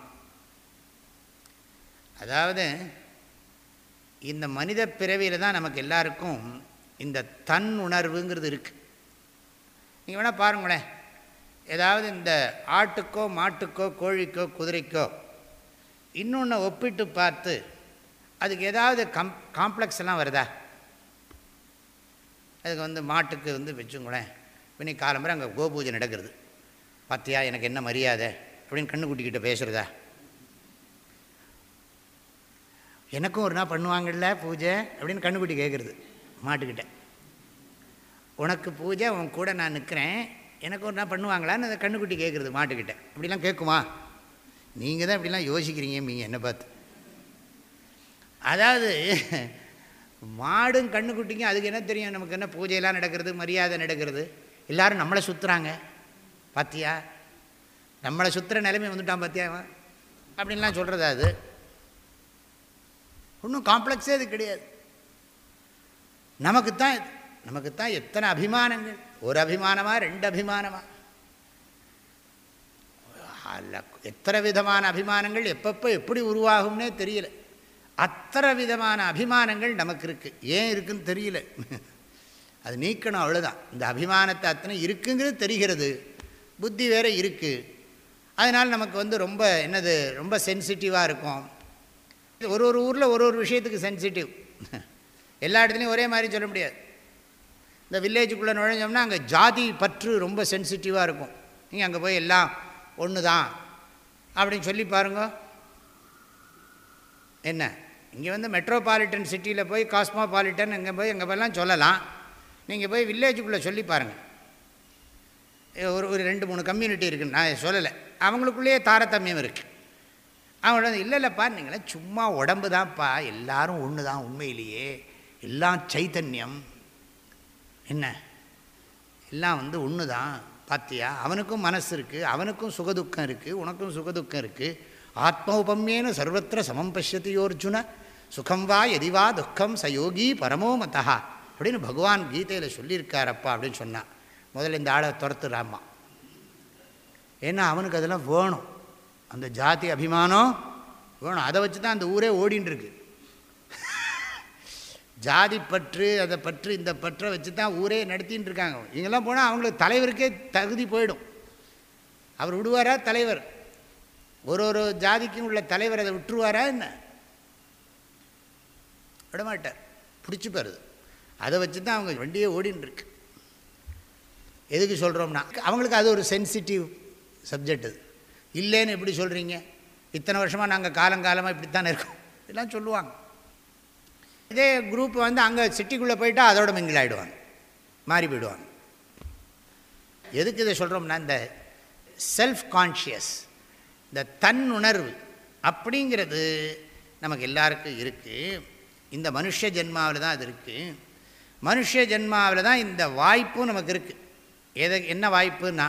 A: அதாவது இந்த மனித பிறவியில் தான் நமக்கு எல்லாருக்கும் இந்த தன் உணர்வுங்கிறது இருக்குது நீங்கள் வேணால் பாருங்களேன். ஏதாவது இந்த ஆட்டுக்கோ மாட்டுக்கோ கோழிக்கோ குதிரைக்கோ இன்னொன்று ஒப்பிட்டு பார்த்து அதுக்கு ஏதாவது கம் காம்ப்ளெக்ஸ் எல்லாம் வருதா? அதுக்கு வந்து மாட்டுக்கு வந்து வச்சுங்களேன். இன்னைக்கு காலம்பரம் அங்கே கோபூஜை நடக்கிறது. பார்த்தியா எனக்கு என்ன மரியாதை? அப்படின்னு கண்ணுக்குட்டிக்கிட்ட பேசுகிறதா எனக்கும் ஒரு நாள் பண்ணுவாங்கள்ல பூஜை அப்படின்னு கண்ணுக்குட்டி கேட்குறது மாட்டுக்கிட்ட. உனக்கு பூஜை உன் கூட நான் நிற்கிறேன் எனக்கு ஒரு நாள் பண்ணுவாங்களான்னு அந்த கண்ணுக்குட்டி கேட்குறது மாட்டுக்கிட்ட. அப்படிலாம் கேட்குமா நீங்கள் தான் இப்படிலாம் யோசிக்கிறீங்க நீங்கள் என்னை பார்த்து. அதாவது மாடும் கண்ணுக்குட்டிக்கும் அதுக்கு என்ன தெரியும்? நமக்கு என்ன பூஜையெல்லாம் நடக்கிறது மரியாதை நடக்கிறது? எல்லோரும் நம்மளை சுற்றுறாங்க பார்த்தியா நம்மளை சுற்றுற நிலைமை வந்துட்டான் பார்த்தியா அவன் அப்படின்லாம் சொல்கிறது அது? ஒன்றும் காம்ப்ளெக்ஸே அது கிடையாது. நமக்கு தான் நமக்கு தான் எத்தனை அபிமானங்கள்? ஒரு அபிமானமா ரெண்டு அபிமானமா? அல்ல எத்தனை விதமான அபிமானங்கள் எப்பப்போ எப்படி உருவாகும்னே தெரியல. அத்தனை விதமான அபிமானங்கள் நமக்கு இருக்குது ஏன் இருக்குன்னு தெரியல. அது நீக்கணும் அவ்வளோதான் இந்த அபிமானத்தை அத்தனை இருக்குங்கிறது தெரிகிறது. புத்தி வேறு இருக்குது அதனால் நமக்கு வந்து ரொம்ப என்னது ரொம்ப சென்சிட்டிவாக இருக்கும். ஒரு ஒரு ஊரில் ஒரு ஒரு விஷயத்துக்கு சென்சிட்டிவ் எல்லா இடத்துலையும் ஒரே மாதிரி சொல்ல முடியாது. இந்த வில்லேஜுக்குள்ளே நுழைஞ்சோம்னா அங்கே ஜாதி பற்று ரொம்ப சென்சிட்டிவாக இருக்கும். நீங்கள் அங்கே போய் எல்லாம் ஒன்று தான் அப்படின்னு சொல்லி பாருங்க. என்ன? இங்கே வந்து மெட்ரோபாலிட்டன் சிட்டியில் போய் காஸ்மோபாலிட்டன் இங்கே போய் எங்கே போயெல்லாம் சொல்லலாம். நீங்கள் போய் வில்லேஜுக்குள்ளே சொல்லி பாருங்கள் ஒரு ஒரு ரெண்டு மூணு கம்யூனிட்டி இருக்குன்னு நான் சொல்லலை. அவங்களுக்குள்ளேயே தாரதமியம் இருக்குது அவங்கள வந்து இல்லை இல்லைப்பா நீங்களே சும்மா உடம்பு தான்ப்பா எல்லாரும் ஒன்று தான் உண்மையிலேயே. எல்லாம் சைத்தன்யம் என்ன? எல்லாம் வந்து ஒன்று தான் பார்த்தியா அவனுக்கும் மனசு இருக்குது அவனுக்கும் சுகதுக்கம் இருக்குது உனக்கும் சுகதுக்கம் இருக்குது ஆத்மோபம்யேன சர்வத்திர சமம் பசியத்தி யோர்ஜுன. சுகம் வா எதிவா துக்கம் சயோகி பரமோ மதா அப்படின்னு பகவான் கீதையில் சொல்லியிருக்காரப்பா அப்படின்னு சொன்னான். முதல்ல இந்த ஆளை துரத்துறாமா ஏன்னா அவனுக்கு அதெல்லாம் வேணும். அந்த ஜாதி அபிமானம் வேணும். அதை வச்சு தான் அந்த ஊரே ஓடின்னு ஜாதி பற்று அதை பற்று இந்த பற்றை வச்சு தான் ஊரே நடத்தின்னு இருக்காங்க இங்கெல்லாம் போனால் அவங்களுக்கு தலைவருக்கே தகுதி போயிடும். அவர் விடுவாரா தலைவர்? ஒரு ஒரு ஜாதிக்கும் உள்ள தலைவர் அதை விட்டுருவாரா என்ன? விடமாட்டார். பிடிச்சி போகிறது அதை வச்சு தான் அவங்க வண்டியே ஓடின்னு இருக்கு எதுக்கு சொல்கிறோம்னா அவங்களுக்கு அது ஒரு சென்சிட்டிவ் சப்ஜெக்ட் அது. இல்லைன்னு எப்படி சொல்கிறீங்க இத்தனை வருஷமாக நாங்கள் காலங்காலமாக இப்படித்தானே இருக்கோம். இதெல்லாம் சொல்லுவாங்க. இதே குரூப் வந்து அங்கே சிட்டிக்குள்ளே போயிட்டால் அதோட மிங்கில் ஆகிடுவாங்க மாறி போயிடுவாங்க. எதுக்கு இதை சொல்கிறோம்னா இந்த செல்ஃப் கான்ஷியஸ் இந்த தன் உணர்வு அப்படிங்கிறது நமக்கு எல்லாருக்கும் இருக்குது இந்த மனுஷ ஜென்மாவில் தான் அது இருக்குது மனுஷ ஜென்மாவில் தான் இந்த வாய்ப்பும் நமக்கு இருக்குது எதை என்ன வாய்ப்புன்னா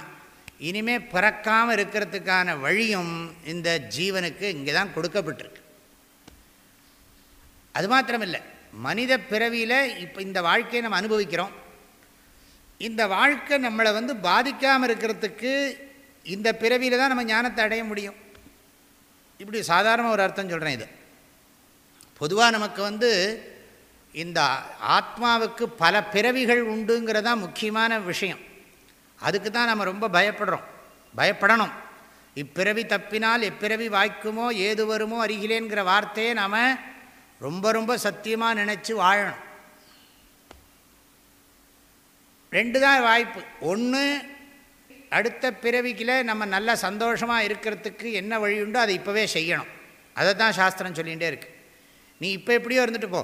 A: இனிமேல் பிறக்காமல் இருக்கிறதுக்கான வழியும் இந்த ஜீவனுக்கு இங்கே தான் கொடுக்கப்பட்டிருக்கு. அது மாத்திரமில்லை மனித பிறவியில் இப்போ இந்த வாழ்க்கையை நம்ம அனுபவிக்கிறோம். இந்த வாழ்க்கை நம்மளை வந்து பாதிக்காமல் இருக்கிறதுக்கு இந்த பிறவியில் தான் நம்ம ஞானத்தை அடைய முடியும். இப்படி சாதாரண ஒரு அர்த்தம் சொல்கிறேன் இது. பொதுவாக நமக்கு வந்து இந்த ஆத்மாவுக்கு பல பிறவிகள் உண்டுங்கிறதான் முக்கியமான விஷயம். அதுக்கு தான் நம்ம ரொம்ப பயப்படுறோம். பயப்படணும். இப்பிறவி தப்பினால் எப்பிறவி வாய்க்குமோ ஏது வருமோ அருகிலேங்கிற வார்த்தையை நாம் ரொம்ப ரொம்ப சத்தியமாக நினச்சி வாழணும். ரெண்டு தான் வாய்ப்பு. ஒன்று அடுத்த பிறவிக்கில் நம்ம நல்ல சந்தோஷமாக இருக்கிறதுக்கு என்ன வழி உண்டோ அதை இப்போவே செய்யணும். அதை தான் சாஸ்திரம் சொல்லிகிட்டே இருக்குது நீ இப்போ எப்படியோ இருந்துட்டு போ.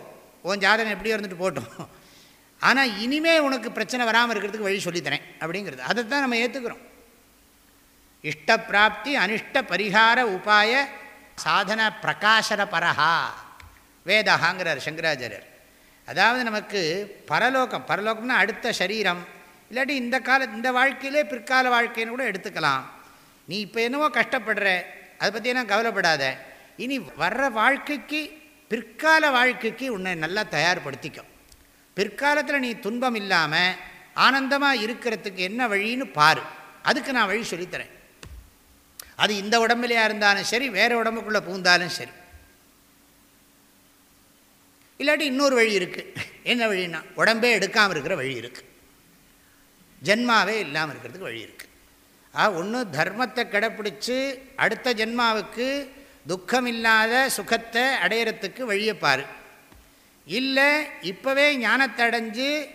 A: உன் ஜாதகம் எப்படியோ இருந்துட்டு போட்டோம். ஆனால் இனிமே உனக்கு பிரச்சனை வராமல் இருக்கிறதுக்கு வழி சொல்லித்தரேன் அப்படிங்கிறது. அதை தான் நம்ம ஏற்றுக்கிறோம் இஷ்ட பிராப்தி அனிஷ்ட பரிகார உபாய சாதன பிரகாசர பரஹா. வேதஹாங்கிறார் சங்கராச்சாரியர். அதாவது நமக்கு பரலோகம் பரலோகம்னா அடுத்த சரீரம். இல்லாட்டி இந்த கால இந்த வாழ்க்கையிலே பிற்கால வாழ்க்கைன்னு கூட எடுத்துக்கலாம். நீ இப்போ என்னவோ கஷ்டப்படுற அதை பற்றி என்ன கவலைப்படாத. இனி வர்ற வாழ்க்கைக்கு பிற்கால வாழ்க்கைக்கு உன்னை நல்லா தயார்படுத்திக்கும். பிற்காலத்தில் நீ துன்பம் இல்லாமல் ஆனந்தமாக இருக்கிறதுக்கு என்ன வழின்னு பாரு. அதுக்கு நான் வழி சொல்லித்தரேன். அது இந்த உடம்புலையாக இருந்தாலும் சரி வேறு உடம்புக்குள்ளே பூந்தாலும் சரி. இல்லாட்டி இன்னொரு வழி இருக்குது என்ன வழின்னா உடம்பே எடுக்காமல் இருக்கிற வழி இருக்குது ஜென்மாவே இல்லாமல் இருக்கிறதுக்கு வழி இருக்குது ஆ ஒன்று தர்மத்தை கடைப்பிடிச்சு அடுத்த ஜென்மாவுக்கு துக்கம் இல்லாத சுகத்தை அடையிறத்துக்கு வழியை பாரு. இல்லை இப்போவே ஞானத்தை அடைஞ்சு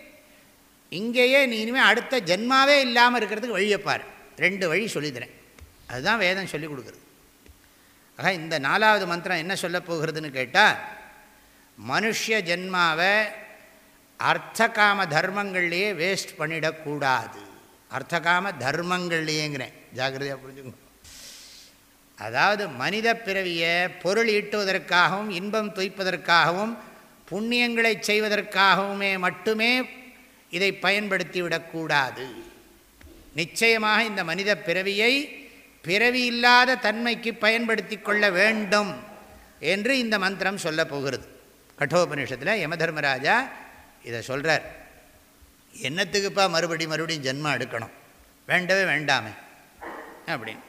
A: இங்கேயே நீ இனிமேல் அடுத்த ஜென்மாவே இல்லாமல் இருக்கிறதுக்கு வழியை ரெண்டு வழி சொல்லித்தரேன். அதுதான் வேதம் சொல்லிக் கொடுக்குறது. ஆக இந்த நாலாவது மந்திரம் என்ன சொல்ல போகிறதுன்னு கேட்டால் மனுஷ ஜென்மாவை அர்த்தகாம தர்மங்கள்லேயே வேஸ்ட் பண்ணிடக்கூடாது அர்த்தகாம தர்மங்கள்லேயேங்கிறேன். ஜாகிரதையாக புரிஞ்சுக்கணும் அதாவது மனித பிறவியை பொருள் ஈட்டுவதற்காகவும் இன்பம் துய்ப்பதற்காகவும் புண்ணியங்களை செய்வதற்காகவுமே மட்டுமே இதை பயன்படுத்தி விடக்கூடாது நிச்சயமாக இந்த மனித பிறவியை பிறவி இல்லாத தன்மைக்கு பயன்படுத்தி கொள்ள வேண்டும் என்று இந்த மந்திரம் சொல்ல போகிறது. கட்டோபனிஷத்தில் யமதர்மராஜா இதை சொல்கிறார் என்னத்துக்குப்பா மறுபடி மறுபடியும் ஜென்மம் எடுக்கணும்? வேண்டவே வேண்டாமே. அப்படின்னு.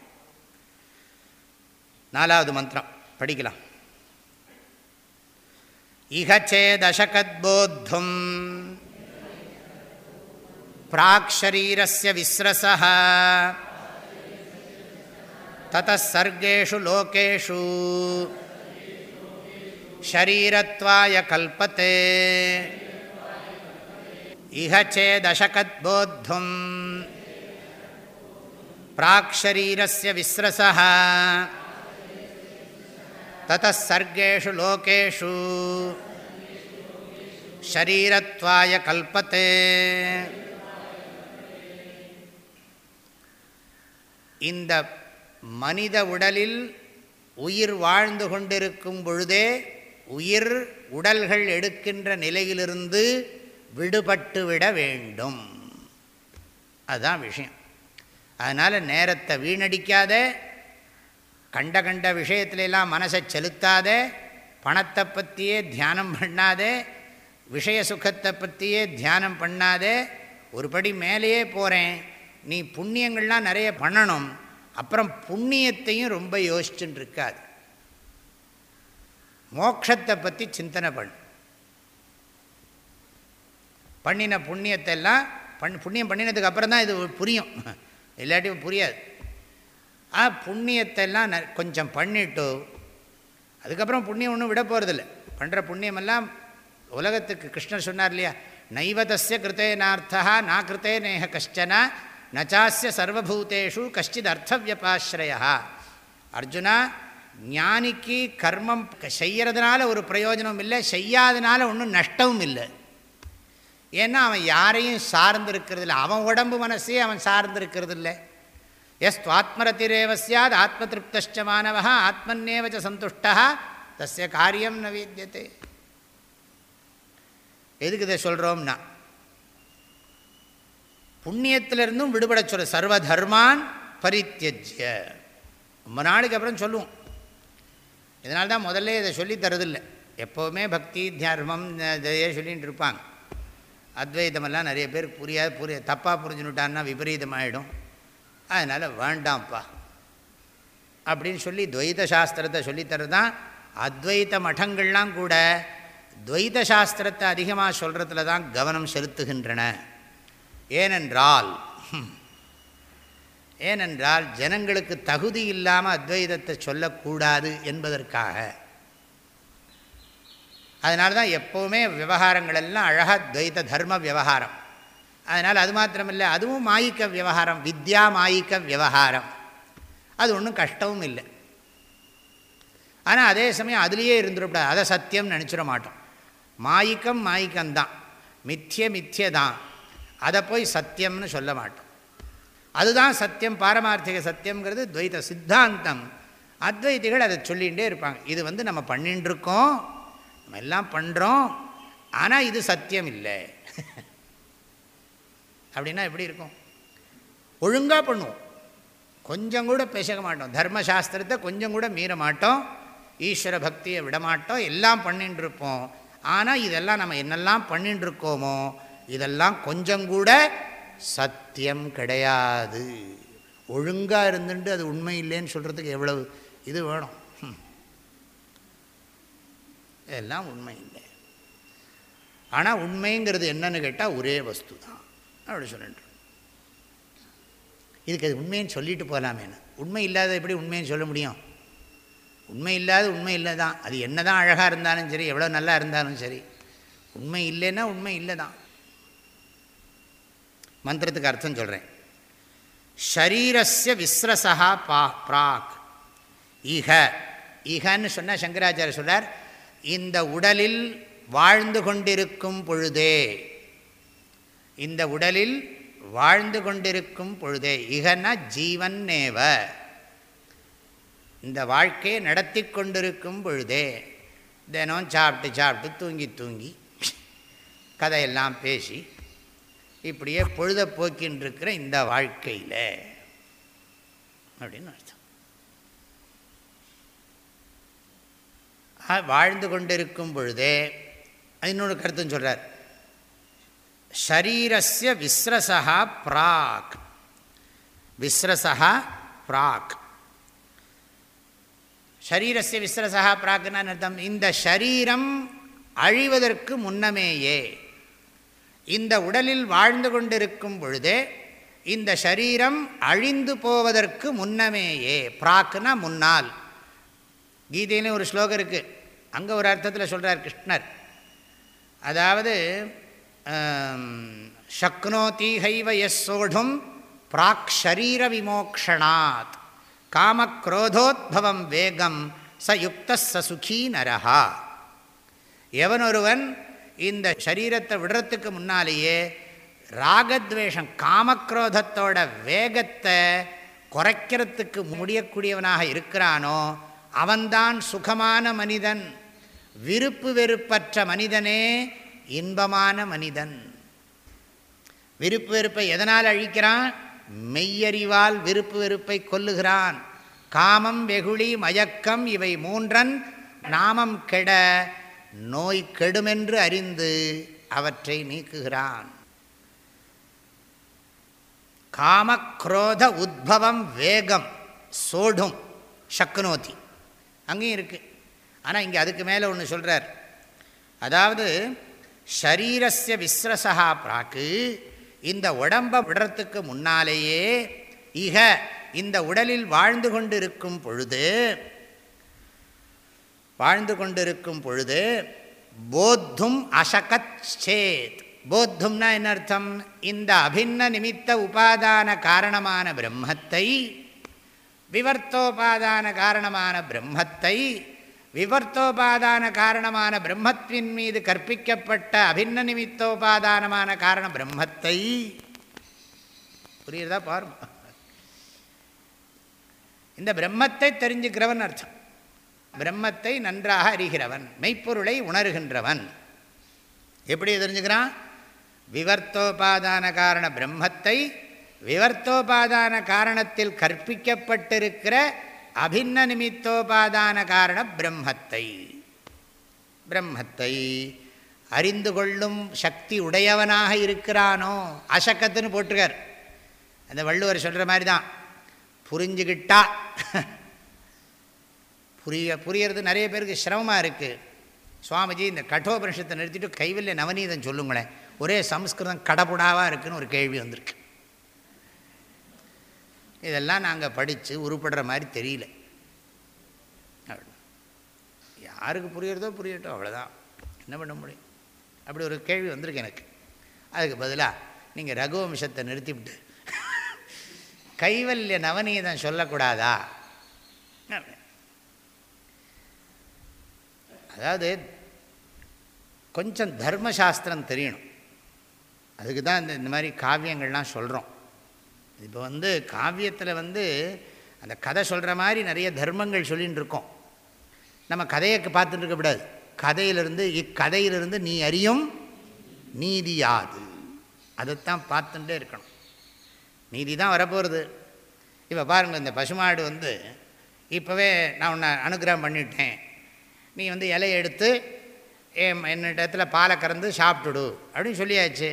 A: நாலாவது மந்திரம். படிக்கலாம். இகச்சேதசகத்போத்தும் பிராக் ஷரீரஸ்ய விஸ்ரசः தத்தர்கேஷு லோகேஷு ஷரீரத்வாய கல்பத்தே இஹ சேதசகத் போத்தும் प्राक्शरीरस्य विस्रसः ततः सर्गेषु लोकेषु शरीरत्वाय कल्पते இந்த மனித உடலில் உயிர் வாழ்ந்து கொண்டிருக்கும் பொழுதே உயிர் உடல்கள் எடுக்கின்ற நிலையிலிருந்து விடுபட்டுவிட வேண்டும் அதுதான் விஷயம் அதனால் நேரத்தை வீணடிக்காத கண்ட கண்ட விஷயத்துலலாம் மனசை செலுத்தாதே பணத்தை பற்றியே தியானம் பண்ணாதே விஷய சுகத்தை பற்றியே தியானம் பண்ணாதே ஒரு படி மேலேயே போகிறேன் நீ புண்ணியங்கள்லாம் நிறைய பண்ணணும் அப்புறம் புண்ணியத்தையும் ரொம்ப யோசிச்சுன்னு இருக்காது. மோட்சத்தை பற்றி சிந்தனை பண்ணு. பண்ணின புண்ணியத்தை எல்லாம் பண் புண்ணியம் பண்ணினதுக்கு அப்புறம் தான் இது புரியும். இல்லாட்டி புரியாது. ஆ புண்ணியத்தெல்லாம் ந கொஞ்சம் பண்ணிட்டு அதுக்கப்புறம் புண்ணியம் ஒன்றும் விட போகிறதில்ல பண்ணுற புண்ணியமெல்லாம் உலகத்துக்கு கிருஷ்ணர் சொன்னார் இல்லையா? நைவதஸ்ய கிருத்தேனார்த்தா நா கிருத்தே நேக கஷ்டன நச்சாஸ்ய சர்வபூதேஷு கஷ்டித் அர்த்தவியபாஸ்ரயா அர்ஜுனா ஞானிக்கு கர்மம் செய்கிறதுனால ஒரு பிரயோஜனமும் இல்லை செய்யாதனால ஒன்றும் நஷ்டமும் இல்லை. ஏன்னா அவன் யாரையும் சார்ந்திருக்கிறது இல்லை அவன் உடம்பு மனசே அவன் சார்ந்திருக்கிறது இல்லை எஸ் துவாத்மரத்திரேவ சாத் ஆத்ம திருப்தஷ்ட மாணவ ஆத்மன்னேவச்ச சந்துஷ்டா தஸ்ய காரியம் ந எதுக்கு இதை சொல்கிறோம்னா புண்ணியத்திலிருந்தும் விடுபட சொல்ல சர்வ தர்மான் பரித்தியஜ்ய. ரொம்ப நாளைக்கு அப்புறம் சொல்லுவோம். இதனால தான் முதல்ல இதை சொல்லி தரதில்லை எப்போவுமே பக்தி தர்மம் இதையே சொல்லிகிட்டு இருப்பாங்க. அத்வைதமெல்லாம் நிறைய பேர் புரியாது புரிய தப்பாக புரிஞ்சுனுட்டான்னா விபரீதமாகிடும் அதனால் வேண்டாம்ப்பா. அப்படின்னு சொல்லி துவைத சாஸ்திரத்தை சொல்லித்தரது தான் அத்வைத மடங்கள்லாம் கூட துவைத சாஸ்திரத்தை அதிகமாக சொல்கிறதுல தான் கவனம் செலுத்துகின்றன. ஏனென்றால் ஏனென்றால் ஜனங்களுக்கு தகுதி இல்லாமல் அத்வைதத்தை சொல்லக்கூடாது என்பதற்காக. அதனால தான் எப்போவுமே விவகாரங்கள் எல்லாம் அழகாக துவைத தர்ம விவகாரம். அதனால் அது மாத்திரமில்லை அதுவும் மாயிக்க விவகாரம் வித்யா மாயிக்க விவகாரம். அது ஒன்றும் கஷ்டமும் இல்லை. ஆனால் அதே சமயம் அதுலேயே இருந்துடக்கூடாது அதை சத்தியம்னு நினச்சிட மாட்டோம். மாயிக்கம் மாயிக்கம்தான் மித்திய மித்திய தான் அதை போய் சத்தியம்னு சொல்ல மாட்டோம். அதுதான் சத்தியம் பாரமார்த்திக சத்தியங்கிறது துவைத சித்தாந்தம். அத்வைதிகள் அதை சொல்லிகிட்டே இருப்பாங்க இது வந்து நம்ம பண்ணின்னு இருக்கோம் நம்ம எல்லாம் பண்ணுறோம் ஆனால் இது சத்தியம் இல்லை. அப்படின்னா எப்படி இருக்கும்? ஒழுங்காக பண்ணுவோம். கொஞ்சம் கூட பேச மாட்டோம். தர்மசாஸ்திரத்தை கொஞ்சம் கூட மீற மாட்டோம். ஈஸ்வர பக்தியை விட மாட்டோம். எல்லாம் பண்ணின்னு இருப்போம் ஆனால் இதெல்லாம் நம்ம என்னெல்லாம் பண்ணின்னு இருக்கோமோ இதெல்லாம் கொஞ்சம் கூட சத்தியம் கிடையாது. ஒழுங்காக இருந்துட்டு அது உண்மை இல்லைன்னு சொல்கிறதுக்கு எவ்வளவு இது வேணும்? இதெல்லாம் உண்மை இல்லை. ஆனால் உண்மைங்கிறது என்னன்னு கேட்டால் ஒரே வஸ்து தான் அப்படி சொல்லிட்டு. இதுக்கு அது உண்மைன்னு சொல்லிட்டு போகலாமேன்னு உண்மை இல்லாத எப்படி உண்மைன்னு சொல்ல முடியும்? உண்மை இல்லாத உண்மை இல்லை தான் அது என்ன தான் அழகாக இருந்தாலும் சரி எவ்வளோ நல்லா இருந்தாலும் சரி. உண்மை இல்லைன்னா உண்மை இல்லை தான் மந்திரத்துக்கு அர்த்தம் சொல்கிறேன் ஷரீரஸ்ய விஸ்ரசா பா பிராக். ஈக ஈகன்னு சொன்னால் சங்கராச்சாரிய சொல்கிறார் இந்த உடலில் வாழ்ந்து கொண்டிருக்கும் பொழுதே இந்த உடலில் வாழ்ந்து கொண்டிருக்கும் பொழுதே இகன ஜீவன் நேவ இந்த வாழ்க்கையை நடத்தி கொண்டிருக்கும் பொழுதே தினம் சாப்பிட்டு சாப்பிட்டு தூங்கி தூங்கி கதையெல்லாம் பேசி இப்படியே பொழுத போக்கின்னு இருக்கிற இந்த வாழ்க்கையில். அப்படின்னு அர்த்தம். வாழ்ந்து கொண்டிருக்கும் பொழுதே இன்னொரு கருத்துன்னு சொல்கிறார் ஷரீரஸ்ய விஸ்ரசா பிராக். விஸ்ரசா பிராக். ஷரீரஸ்ய விஸ்ரசா பிராக்னா அர்த்தம்? இந்த ஷரீரம் அழிவதற்கு முன்னமேயே. இந்த உடலில் வாழ்ந்து கொண்டிருக்கும் பொழுதே இந்த சரீரம் அழிந்து போவதற்கு முன்னமேயே. பிராக்னா முன்னால். கீதையிலும் ஒரு ஸ்லோகம் இருக்குது அங்கே ஒரு அர்த்தத்தில் சொல்கிறார் கிருஷ்ணர். அதாவது சக்னோதி ஹைவ எஸ் சோடும் பிராக் ஷரீர விமோக்ஷணாத் காமக்ரோதோத்பவம் வேகம் ச யுக்த ச சுகீ நரஹா எவன் ஒருவன் இந்த சரீரத்தை விடுறதுக்கு முன்னாலேயே ராகத்வேஷம் காமக்ரோதத்தோட வேகத்தை குறைக்கிறதுக்கு முடியக்கூடியவனாக இருக்கிறானோ அவன்தான் சுகமான மனிதன் விருப்பு வெறுப்பற்ற மனிதனே இன்பமான மனிதன். விருப்பு வெறுப்பை எதனால் அழிக்கிறான்? மெய்யறிவால் விருப்பு வெறுப்பை கொல்லுகிறான். காமம் வெகுளி மயக்கம் இவை மூன்றன் நாமம் கெட நோய் கெடுமென்று அறிந்து அவற்றை நீக்குகிறான். காமக்ரோத உத்பவம் வேகம் சோடும் சக்குனோதி. அங்கேயும் இருக்குது ஆனால் இங்கே அதுக்கு மேலே ஒன்று சொல்கிறார் அதாவது ஷரீரஸ்ய விஸ்ரசா பிராக்கு. இந்த உடம்பை விடுறதுக்கு முன்னாலேயே இக இந்த உடலில் வாழ்ந்து கொண்டிருக்கும் பொழுது வாழ்ந்து கொண்டிருக்கும் பொழுது போத்தும் அசகத் சேத். போத்தும்னா என்ன அர்த்தம்? இந்த அபின்ன நிமித்த உபாதான காரணமான பிரம்மத்தை விவர்த்தோபாதான காரணமான பிரம்மத்தை விவர்த்தோபாதான காரணமான பிரம்மத்தின் மீது கற்பிக்கப்பட்ட அபின்ன நிமித்தோபாதானமான காரணம் பிரம்மத்தை. புரியுறதா? பாருங்க. இந்த பிரம்மத்தை தெரிஞ்சுக்கிறவன் அர்த்தம். பிரம்மத்தை நன்றாக அறிகிறவன் மெய்ப்பொருளை உணர்கின்றவன். எப்படி தெரிஞ்சுக்கிறான்? விவர்த்தோபாதான காரண பிரம்மத்தை விவர்த்தோபாதான காரணத்தில் கற்பிக்கப்பட்டிருக்கிற அபின்ன நிமித்தோபாதான காரண பிரம்மத்தை. பிரம்மத்தை அறிந்து கொள்ளும் சக்தி உடையவனாக இருக்கிறானோ? அசக்கத்துன்னு போட்டிருக்கார். அந்த வள்ளுவர் சொல்கிற மாதிரி தான் புரிஞ்சுக்கிட்டா புரிய புரியறது நிறைய பேருக்கு சிரமமாக இருக்குது சுவாமிஜி இந்த கட்டோபனிஷத்தை நிறுத்திட்டு கைவில்லை நவநீதம் சொல்லுங்களேன். ஒரே சம்ஸ்கிருதம் கடப்புடாவாக இருக்குன்னு ஒரு கேள்வி வந்திருக்கு. இதெல்லாம் நாங்கள் படித்து உருப்படுற மாதிரி தெரியல. யாருக்கு புரியறதோ புரியட்டும் அவ்வளோதான் என்ன பண்ண முடியும்? அப்படி ஒரு கேள்வி வந்திருக்கு எனக்கு. அதுக்கு பதிலாக நீங்கள் ரகுவம்சத்தை நிறுத்திவிட்டு கைவல்ய நவநீதம் சொல்லக்கூடாதா? அதாவது கொஞ்சம் தர்மசாஸ்திரம் தெரியணும். அதுக்கு தான் இந்த இந்த மாதிரி காவியங்கள்லாம் சொல்கிறோம் இப்போ வந்து காவியத்தில் வந்து அந்த கதை சொல்கிற மாதிரி நிறைய தர்மங்கள் சொல்லின்னு இருக்கோம். நம்ம கதையை பார்த்துட்டு இருக்கக்கூடாது கதையிலிருந்து இக்கதையிலிருந்து நீ அறியும் நீதியாது அதைத்தான் பார்த்துட்டே இருக்கணும். நீதி தான் வரப்போகிறது இப்போ பாருங்கள் இந்த பசுமாடு வந்து இப்போவே நான் உன்னை அனுகிரகம் பண்ணிட்டேன். நீ வந்து இலையை எடுத்து என்னிடத்துல பாலை கறந்து சாப்பிட்டுடு அப்படின்னு சொல்லியாச்சு.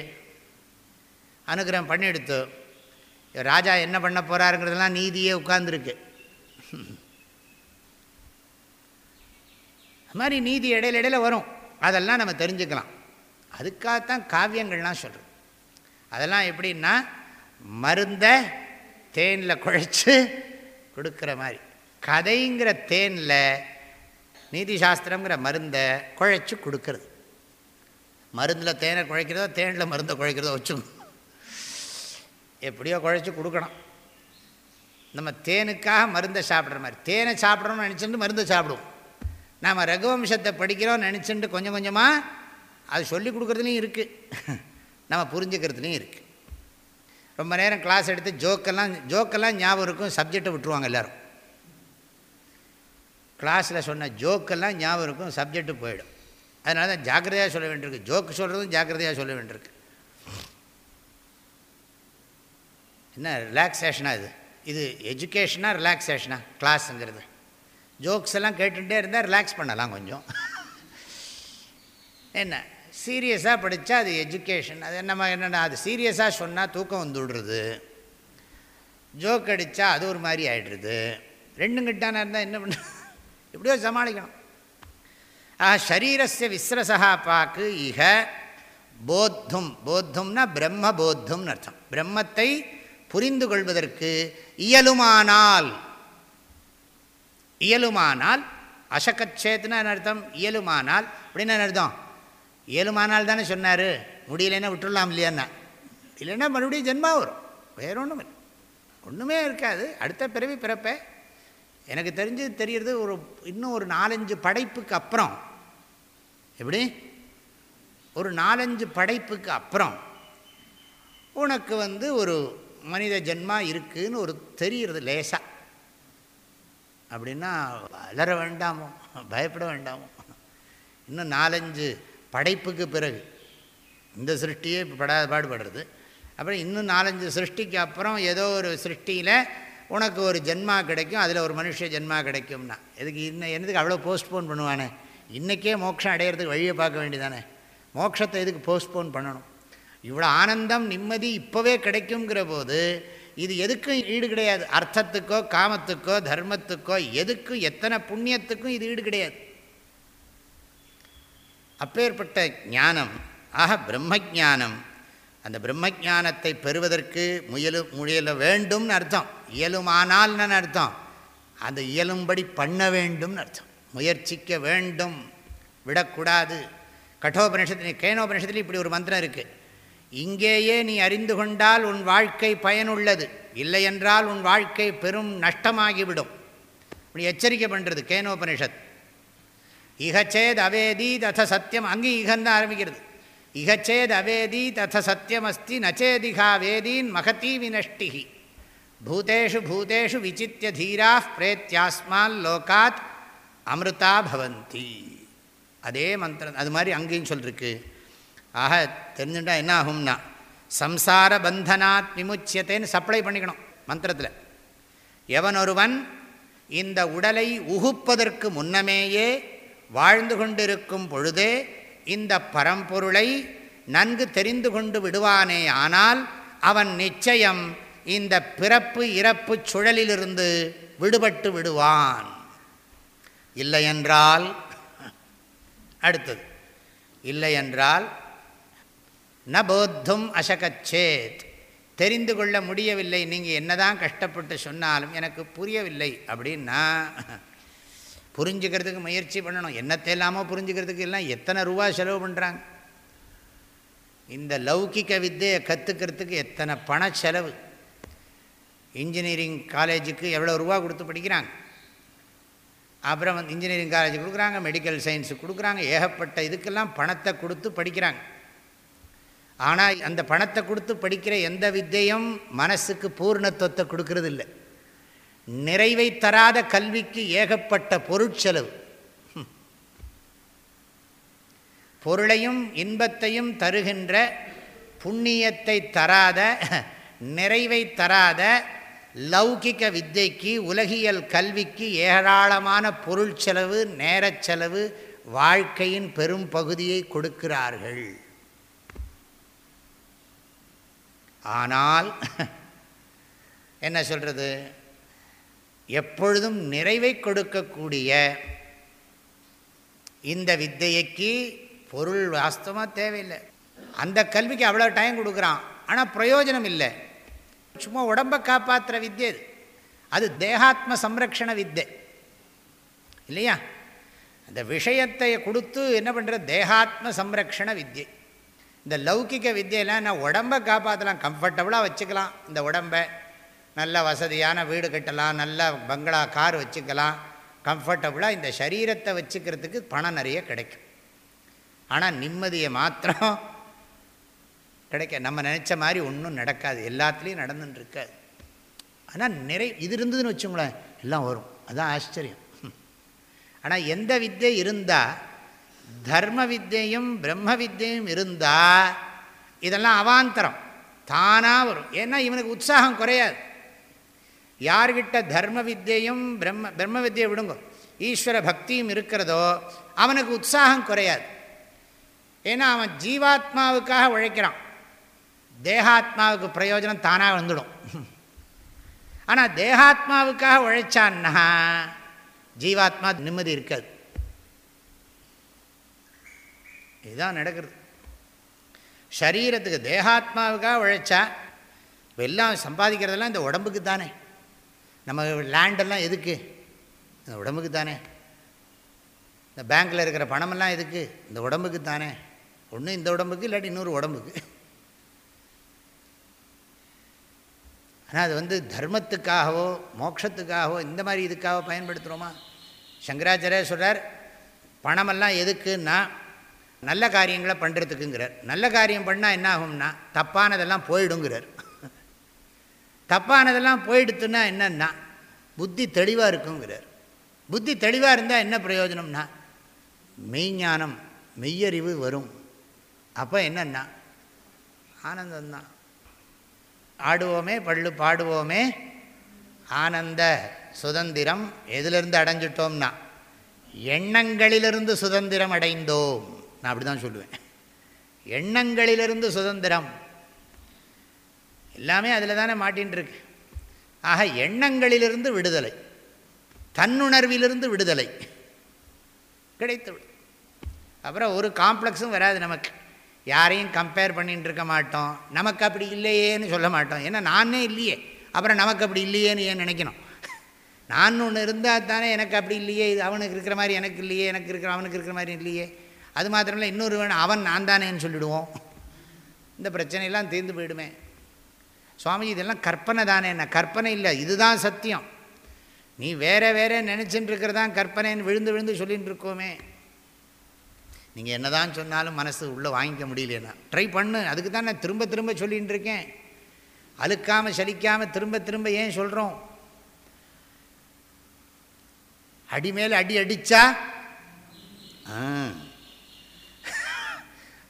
A: அனுகிரகம் பண்ணி எடுத்து ராஜா என்ன பண்ண போகிறாருங்கிறதெல்லாம் நீதியே உட்கார்ந்துருக்கு. அது மாதிரி நீதி இடையில இடையில வரும். அதெல்லாம் நம்ம தெரிஞ்சுக்கலாம். அதுக்காகத்தான் காவியங்கள்லாம் சொல்கிறது அதெல்லாம் எப்படின்னா மருந்த தேனில் குழைச்சி கொடுக்குற மாதிரி. கதைங்கிற தேனில் நீதி சாஸ்திரங்கிற மருந்தை குழைச்சி கொடுக்கறது. மருந்தில் தேனை குழைக்கிறதோ தேனில் மருந்தை குழைக்கிறதோ வச்சுக்கணும். எப்படியோ குழைச்சி கொடுக்கணும். நம்ம தேனுக்காக மருந்தை சாப்பிட்ற மாதிரி. தேனை சாப்பிட்றோம்னு நினச்சிட்டு மருந்தை சாப்பிடுவோம். நாம் ரகுவம்சத்தை படிக்கிறோம் நினச்சிட்டு கொஞ்சம் கொஞ்சமாக அது சொல்லி கொடுக்குறதுலையும் இருக்குது நம்ம புரிஞ்சுக்கிறதுலையும் இருக்குது ரொம்ப நேரம் கிளாஸ் எடுத்து ஜோக்கெல்லாம் ஜோக்கெல்லாம் ஞாபகம் இருக்கும். சப்ஜெக்டை விட்டுருவாங்க எல்லோரும். கிளாஸில் சொன்ன ஜோக்கெல்லாம் ஞாபகம் இருக்கும். சப்ஜெக்ட்டு போயிடும். அதனால தான் ஜாக்கிரதையாக சொல்ல வேண்டியிருக்கு. ஜோக்கு சொல்கிறதும் ஜாக்கிரதையாக சொல்ல வேண்டியிருக்கு. என்ன ரிலாக்ஸேஷனாக இது? இது எஜுகேஷனாக ரிலாக்ஸேஷனாக கிளாஸுங்கிறது ஜோக்ஸ் எல்லாம் கேட்டுகிட்டே இருந்தால் ரிலாக்ஸ் பண்ணலாம் கொஞ்சம். என்ன சீரியஸாக படித்தா அது எஜுகேஷன் அது நம்ம என்னென்னா அது சீரியஸாக சொன்னால் தூக்கம் வந்து விடுறது. ஜோக் அடித்தா அது ஒரு மாதிரி ஆகிடுறது ரெண்டும் கிட்டான இருந்தால் என்ன பண்ண எப்படியோ சமாளிக்கணும். ஆ ஷரீரஸ்ய விஸ்ரசகா பாக்கு இக போத்தும். போத்தும்னா பிரம்ம போத்தும்னு அர்த்தம். பிரம்மத்தை புரிந்து கொள்வதற்கு இயலுமானால். இயலுமானால் அசக்கச்சேத்துனா அர்த்தம்? இயலுமானால். அப்படின்னு அர்த்தம்? இயலுமானால் தானே சொன்னார். முடியலைன்னா விட்டுடலாம் இல்லையான்னா. இல்லைன்னா மறுபடியும் ஜென்மா வரும். வேற ஒன்றும் இல்லை ஒன்றுமே இருக்காது. அடுத்த பிறவி பிறப்ப. எனக்கு தெரிஞ்சு தெரியறது ஒரு இன்னும் ஒரு நாலஞ்சு படைப்புக்கு அப்புறம். எப்படி? ஒரு நாலஞ்சு படைப்புக்கு அப்புறம். உனக்கு வந்து ஒரு மனித ஜென்மா இருக்குதுன்னு ஒரு தெரிகிறது லேசாக அப்படின்னா வளர வேண்டாமோ பயப்பட வேண்டாமோ. இன்னும் நாலஞ்சு படைப்புக்கு பிறகு இந்த சிருஷ்டியே படாத பாடுபடுறது. அப்புறம் இன்னும் நாலஞ்சு சிருஷ்டிக்கு அப்புறம் ஏதோ ஒரு சிருஷ்டியில் உனக்கு ஒரு ஜென்மா கிடைக்கும் அதில் ஒரு மனுஷ ஜென்மா கிடைக்கும்னா. எதுக்கு இன்னும் என்னதுக்கு அவ்வளோ போஸ்ட்போன் பண்ணுவானே? இன்றைக்கே மோட்சம் அடையிறதுக்கு வழியை பார்க்க வேண்டியதானே மோட்சத்தை எதுக்கு போஸ்ட்போன் பண்ணணும்? இவ்வளோ ஆனந்தம் நிம்மதி இப்போவே கிடைக்குங்கிற போது இது எதுக்கும் ஈடு கிடையாது. அர்த்தத்துக்கோ காமத்துக்கோ தர்மத்துக்கோ எதுக்கும் எத்தனை புண்ணியத்துக்கும் இது ஈடு கிடையாது. அப்பேற்பட்ட ஞானம் ஆக பிரம்மஜானம். அந்த பிரம்ம ஜானத்தை பெறுவதற்கு முயலு முயல வேண்டும்னு அர்த்தம். இயலுமானால்னு அர்த்தம். அந்த இயலும்படி பண்ண வேண்டும்னு அர்த்தம். முயற்சிக்க வேண்டும். விடக்கூடாது. கட்டோபனிஷத்து கேனோபனிஷத்தில் இப்படி ஒரு மந்திரம் இருக்குது இங்கேயே நீ அறிந்து கொண்டால் உன் வாழ்க்கை பயனுள்ளது. இல்லையென்றால் உன் வாழ்க்கை பெரும் நஷ்டமாகிவிடும். இப்படி எச்சரிக்கை பண்ணுறது கேனோபனிஷத். இகச்சேத் அவேதி தத சத்தியம் அங்கே இகந்தான் ஆரம்பிக்கிறது. இகச்சேத் அவேதி தத சத்தியம் அஸ்தி நச்சேதிகா வேதீன் மகதி வினஷ்டிகி பூதேஷு பூதேஷு விசித்திய தீரா பிரேத்தியாஸ்மால் லோகாத் அமிர்தா பவந்தி. அதே மந்திரம். அது மாதிரி அங்கேயும் சொல்லிருக்கு. ஆக தெரிஞ்சுட்டா என்ன ஆகும்னா சம்சார பந்தனாத் விமுச்சியத்தைன்னு சப்ளை பண்ணிக்கணும் மந்திரத்தில். எவன் ஒருவன் இந்த உடலை உகுப்பதற்கு முன்னமேயே வாழ்ந்து கொண்டிருக்கும் பொழுதே இந்த பரம்பொருளை நன்கு தெரிந்து கொண்டு விடுவானே ஆனால் அவன் நிச்சயம் இந்த பிறப்பு இறப்பு சுழலிலிருந்து விடுபட்டு விடுவான். இல்லையென்றால் அடுத்தது இல்லையென்றால் ந போத்தும் அசகச்சேத். தெரிந்து கொள்ள முடியவில்லை நீங்கள் என்னதான் கஷ்டப்பட்டு சொன்னாலும் எனக்கு புரியவில்லை அப்படின்னா புரிஞ்சுக்கிறதுக்கு முயற்சி பண்ணணும். என்னத்தை இல்லாமல் புரிஞ்சுக்கிறதுக்கு எல்லாம் எத்தனை ரூபா செலவு பண்ணுறாங்க இந்த லௌகிக்க வித்தையை கற்றுக்கிறதுக்கு எத்தனை பண செலவு? இன்ஜினியரிங் காலேஜுக்கு எவ்வளோ ரூபா கொடுத்து படிக்கிறாங்க? அப்புறம் வந்து இன்ஜினியரிங் காலேஜ் கொடுக்குறாங்க மெடிக்கல் சயின்ஸு கொடுக்குறாங்க ஏகப்பட்ட இதுக்கெல்லாம் பணத்தை கொடுத்து படிக்கிறாங்க. ஆனால் அந்த பணத்தை கொடுத்து படிக்கிற எந்த வித்தையும் மனசுக்கு பூர்ணத்துவத்தை கொடுக்கறது இல்லை நிறைவை தராத கல்விக்கு ஏகப்பட்ட பொருட்செலவு. பொருளையும் இன்பத்தையும் தருகின்ற புண்ணியத்தை தராத நிறைவை தராத லௌகிக வித்தைக்கு உலகியல் கல்விக்கு ஏராளமான பொருள் செலவு நேரச் செலவு வாழ்க்கையின் பெரும் பகுதியை கொடுக்கிறார்கள். ஆனால் என்ன சொல்கிறது எப்பொழுதும் நிறைவை கொடுக்கக்கூடிய இந்த வித்தையைக்கு பொருள் வாஸ்தவமாக தேவையில்லை. அந்த கல்விக்கு அவ்வளோ டைம் கொடுக்குறான். ஆனால் பிரயோஜனம் இல்லை. சும்மா உடம்பை காப்பாற்றுற வித்தியை அது. அது தேகாத்ம சம்ரக்ஷண வித்தை. இல்லையா? அந்த விஷயத்தை கொடுத்து என்ன பண்ணுற தேகாத்ம சம்ரக்ஷண வித்தியை இந்த லௌகிக வித்தியெல்லாம் நான் உடம்பை காப்பாற்றலாம் கம்ஃபர்டபுளாக வச்சுக்கலாம். இந்த உடம்பை நல்ல வசதியான வீடு கட்டலாம் நல்ல பங்களா கார் வச்சுக்கலாம். கம்ஃபர்டபுளாக இந்த சரீரத்தை வச்சுக்கிறதுக்கு பணம் நிறைய கிடைக்கும். ஆனால் நிம்மதியை மாத்திரம் கிடைக்க நம்ம நினச்ச மாதிரி ஒன்றும் நடக்காது. எல்லாத்துலேயும் நடந்துட்டுருக்காது ஆனால் நிறை இது இருந்ததுன்னு வச்சுங்களேன் எல்லாம் வரும். அதுதான் ஆச்சரியம். ஆனால் எந்த வித்தியை இருந்தால் தர்ம வித்தையும் பிரம்ம வித்தையும் இருந்தால் இதெல்லாம் அவாந்தரம். தானாக வரும். ஏன்னா இவனுக்கு உற்சாகம் குறையாது. யார்கிட்ட தர்ம வித்தியையும் பிரம்ம பிரம்ம வித்தியை விடுங்க ஈஸ்வர பக்தியும் இருக்கிறதோ அவனுக்கு உற்சாகம் குறையாது. ஏன்னா அவன் ஜீவாத்மாவுக்காக உழைக்கிறான். தேகாத்மாவுக்கு பிரயோஜனம் தானாக வந்துடும். ஆனால் தேகாத்மாவுக்காக உழைச்சான்னா ஜீவாத்மா நிம்மதி இருக்காது. இதுதான் நடக்கிறது. சரீரத்துக்கு தேகாத்மாவுக்காக உழைச்சா இப்போ எல்லாம் சம்பாதிக்கிறதெல்லாம் இந்த உடம்புக்கு தானே. நம்ம லேண்டெல்லாம் எதுக்கு? இந்த உடம்புக்கு தானே. இந்த பேங்க்கில் இருக்கிற பணமெல்லாம் எதுக்கு? இந்த உடம்புக்கு தானே. ஒன்று இந்த உடம்புக்கு இல்லாட்டி இன்னொரு உடம்புக்கு. ஆனால் அது வந்து தர்மத்துக்காகவோ மோட்சத்துக்காகவோ இந்த மாதிரி இதுக்காக பயன்படுத்துகிறோமா சங்கராச்சாரிய சொல்கிறார் பணமெல்லாம் எதுக்குன்னா நல்ல காரியங்களை பண்ணுறதுக்குங்கிறார் நல்ல காரியம் பண்ணால் என்ன ஆகும்னா தப்பானதெல்லாம் போயிடுங்கிறார். தப்பானதெல்லாம் போயிடுத்துன்னா என்னன்னா புத்தி தெளிவாக இருக்குங்கிறார். புத்தி தெளிவாக இருந்தால் என்ன பிரயோஜனம்னா மெய்ஞானம் மெய்யறிவு வரும். அப்போ என்னன்னா ஆனந்தந்தான் ஆடுவோமே பள்ளு பாடுவோமே ஆனந்த சுதந்திரம் எதிலிருந்து அடைஞ்சிட்டோம்னா எண்ணங்களிலிருந்து சுதந்திரம் அடைந்தோம். நான் அப்படி தான் சொல்லுவேன். எண்ணங்களிலிருந்து சுதந்திரம். எல்லாமே அதில் தானே மாட்டின்னு இருக்கு ஆக எண்ணங்களிலிருந்து விடுதலை. தன்னுணர்விலிருந்து விடுதலை. கிடைத்து அப்புறம் ஒரு காம்ப்ளெக்ஸும் வராது நமக்கு. யாரையும் கம்பேர் பண்ணிகிட்டு இருக்க மாட்டோம். நமக்கு அப்படி இல்லையேன்னு சொல்ல மாட்டோம். ஏன்னா நானே இல்லையே. அப்புறம் நமக்கு அப்படி இல்லையேன்னு ஏன் நினைக்கணும்? நான் ஒன்று இருந்தால் தானே எனக்கு அப்படி இல்லையே. இது அவனுக்கு இருக்கிற மாதிரி எனக்கு இல்லையே எனக்கு இருக்கிற அவனுக்கு இருக்கிற மாதிரி இல்லையே. அது மாத்திரம் இல்லை இன்னொரு வேணும் அவன் நான் தானேன்னு சொல்லிவிடுவோம் இந்த பிரச்சனையெல்லாம் தீர்ந்து போயிடுமே. சுவாமிஜி இதெல்லாம் கற்பனை தானே என்ன? கற்பனை இல்லை இதுதான் சத்தியம். நீ வேற வேற நினச்சிட்டு இருக்கிறதான் கற்பனைன்னு விழுந்து விழுந்து சொல்லிகிட்டு இருக்கோமே. நீங்கள் என்ன தான் சொன்னாலும் மனசு உள்ளே வாங்கிக்க முடியலன்னா. ட்ரை பண்ணு அதுக்கு தான் நான் திரும்ப திரும்ப சொல்லிகிட்டு இருக்கேன். அழுக்காமல் சலிக்காமல் திரும்ப திரும்ப ஏன் சொல்கிறோம் அடி மேலே அடி அடித்தா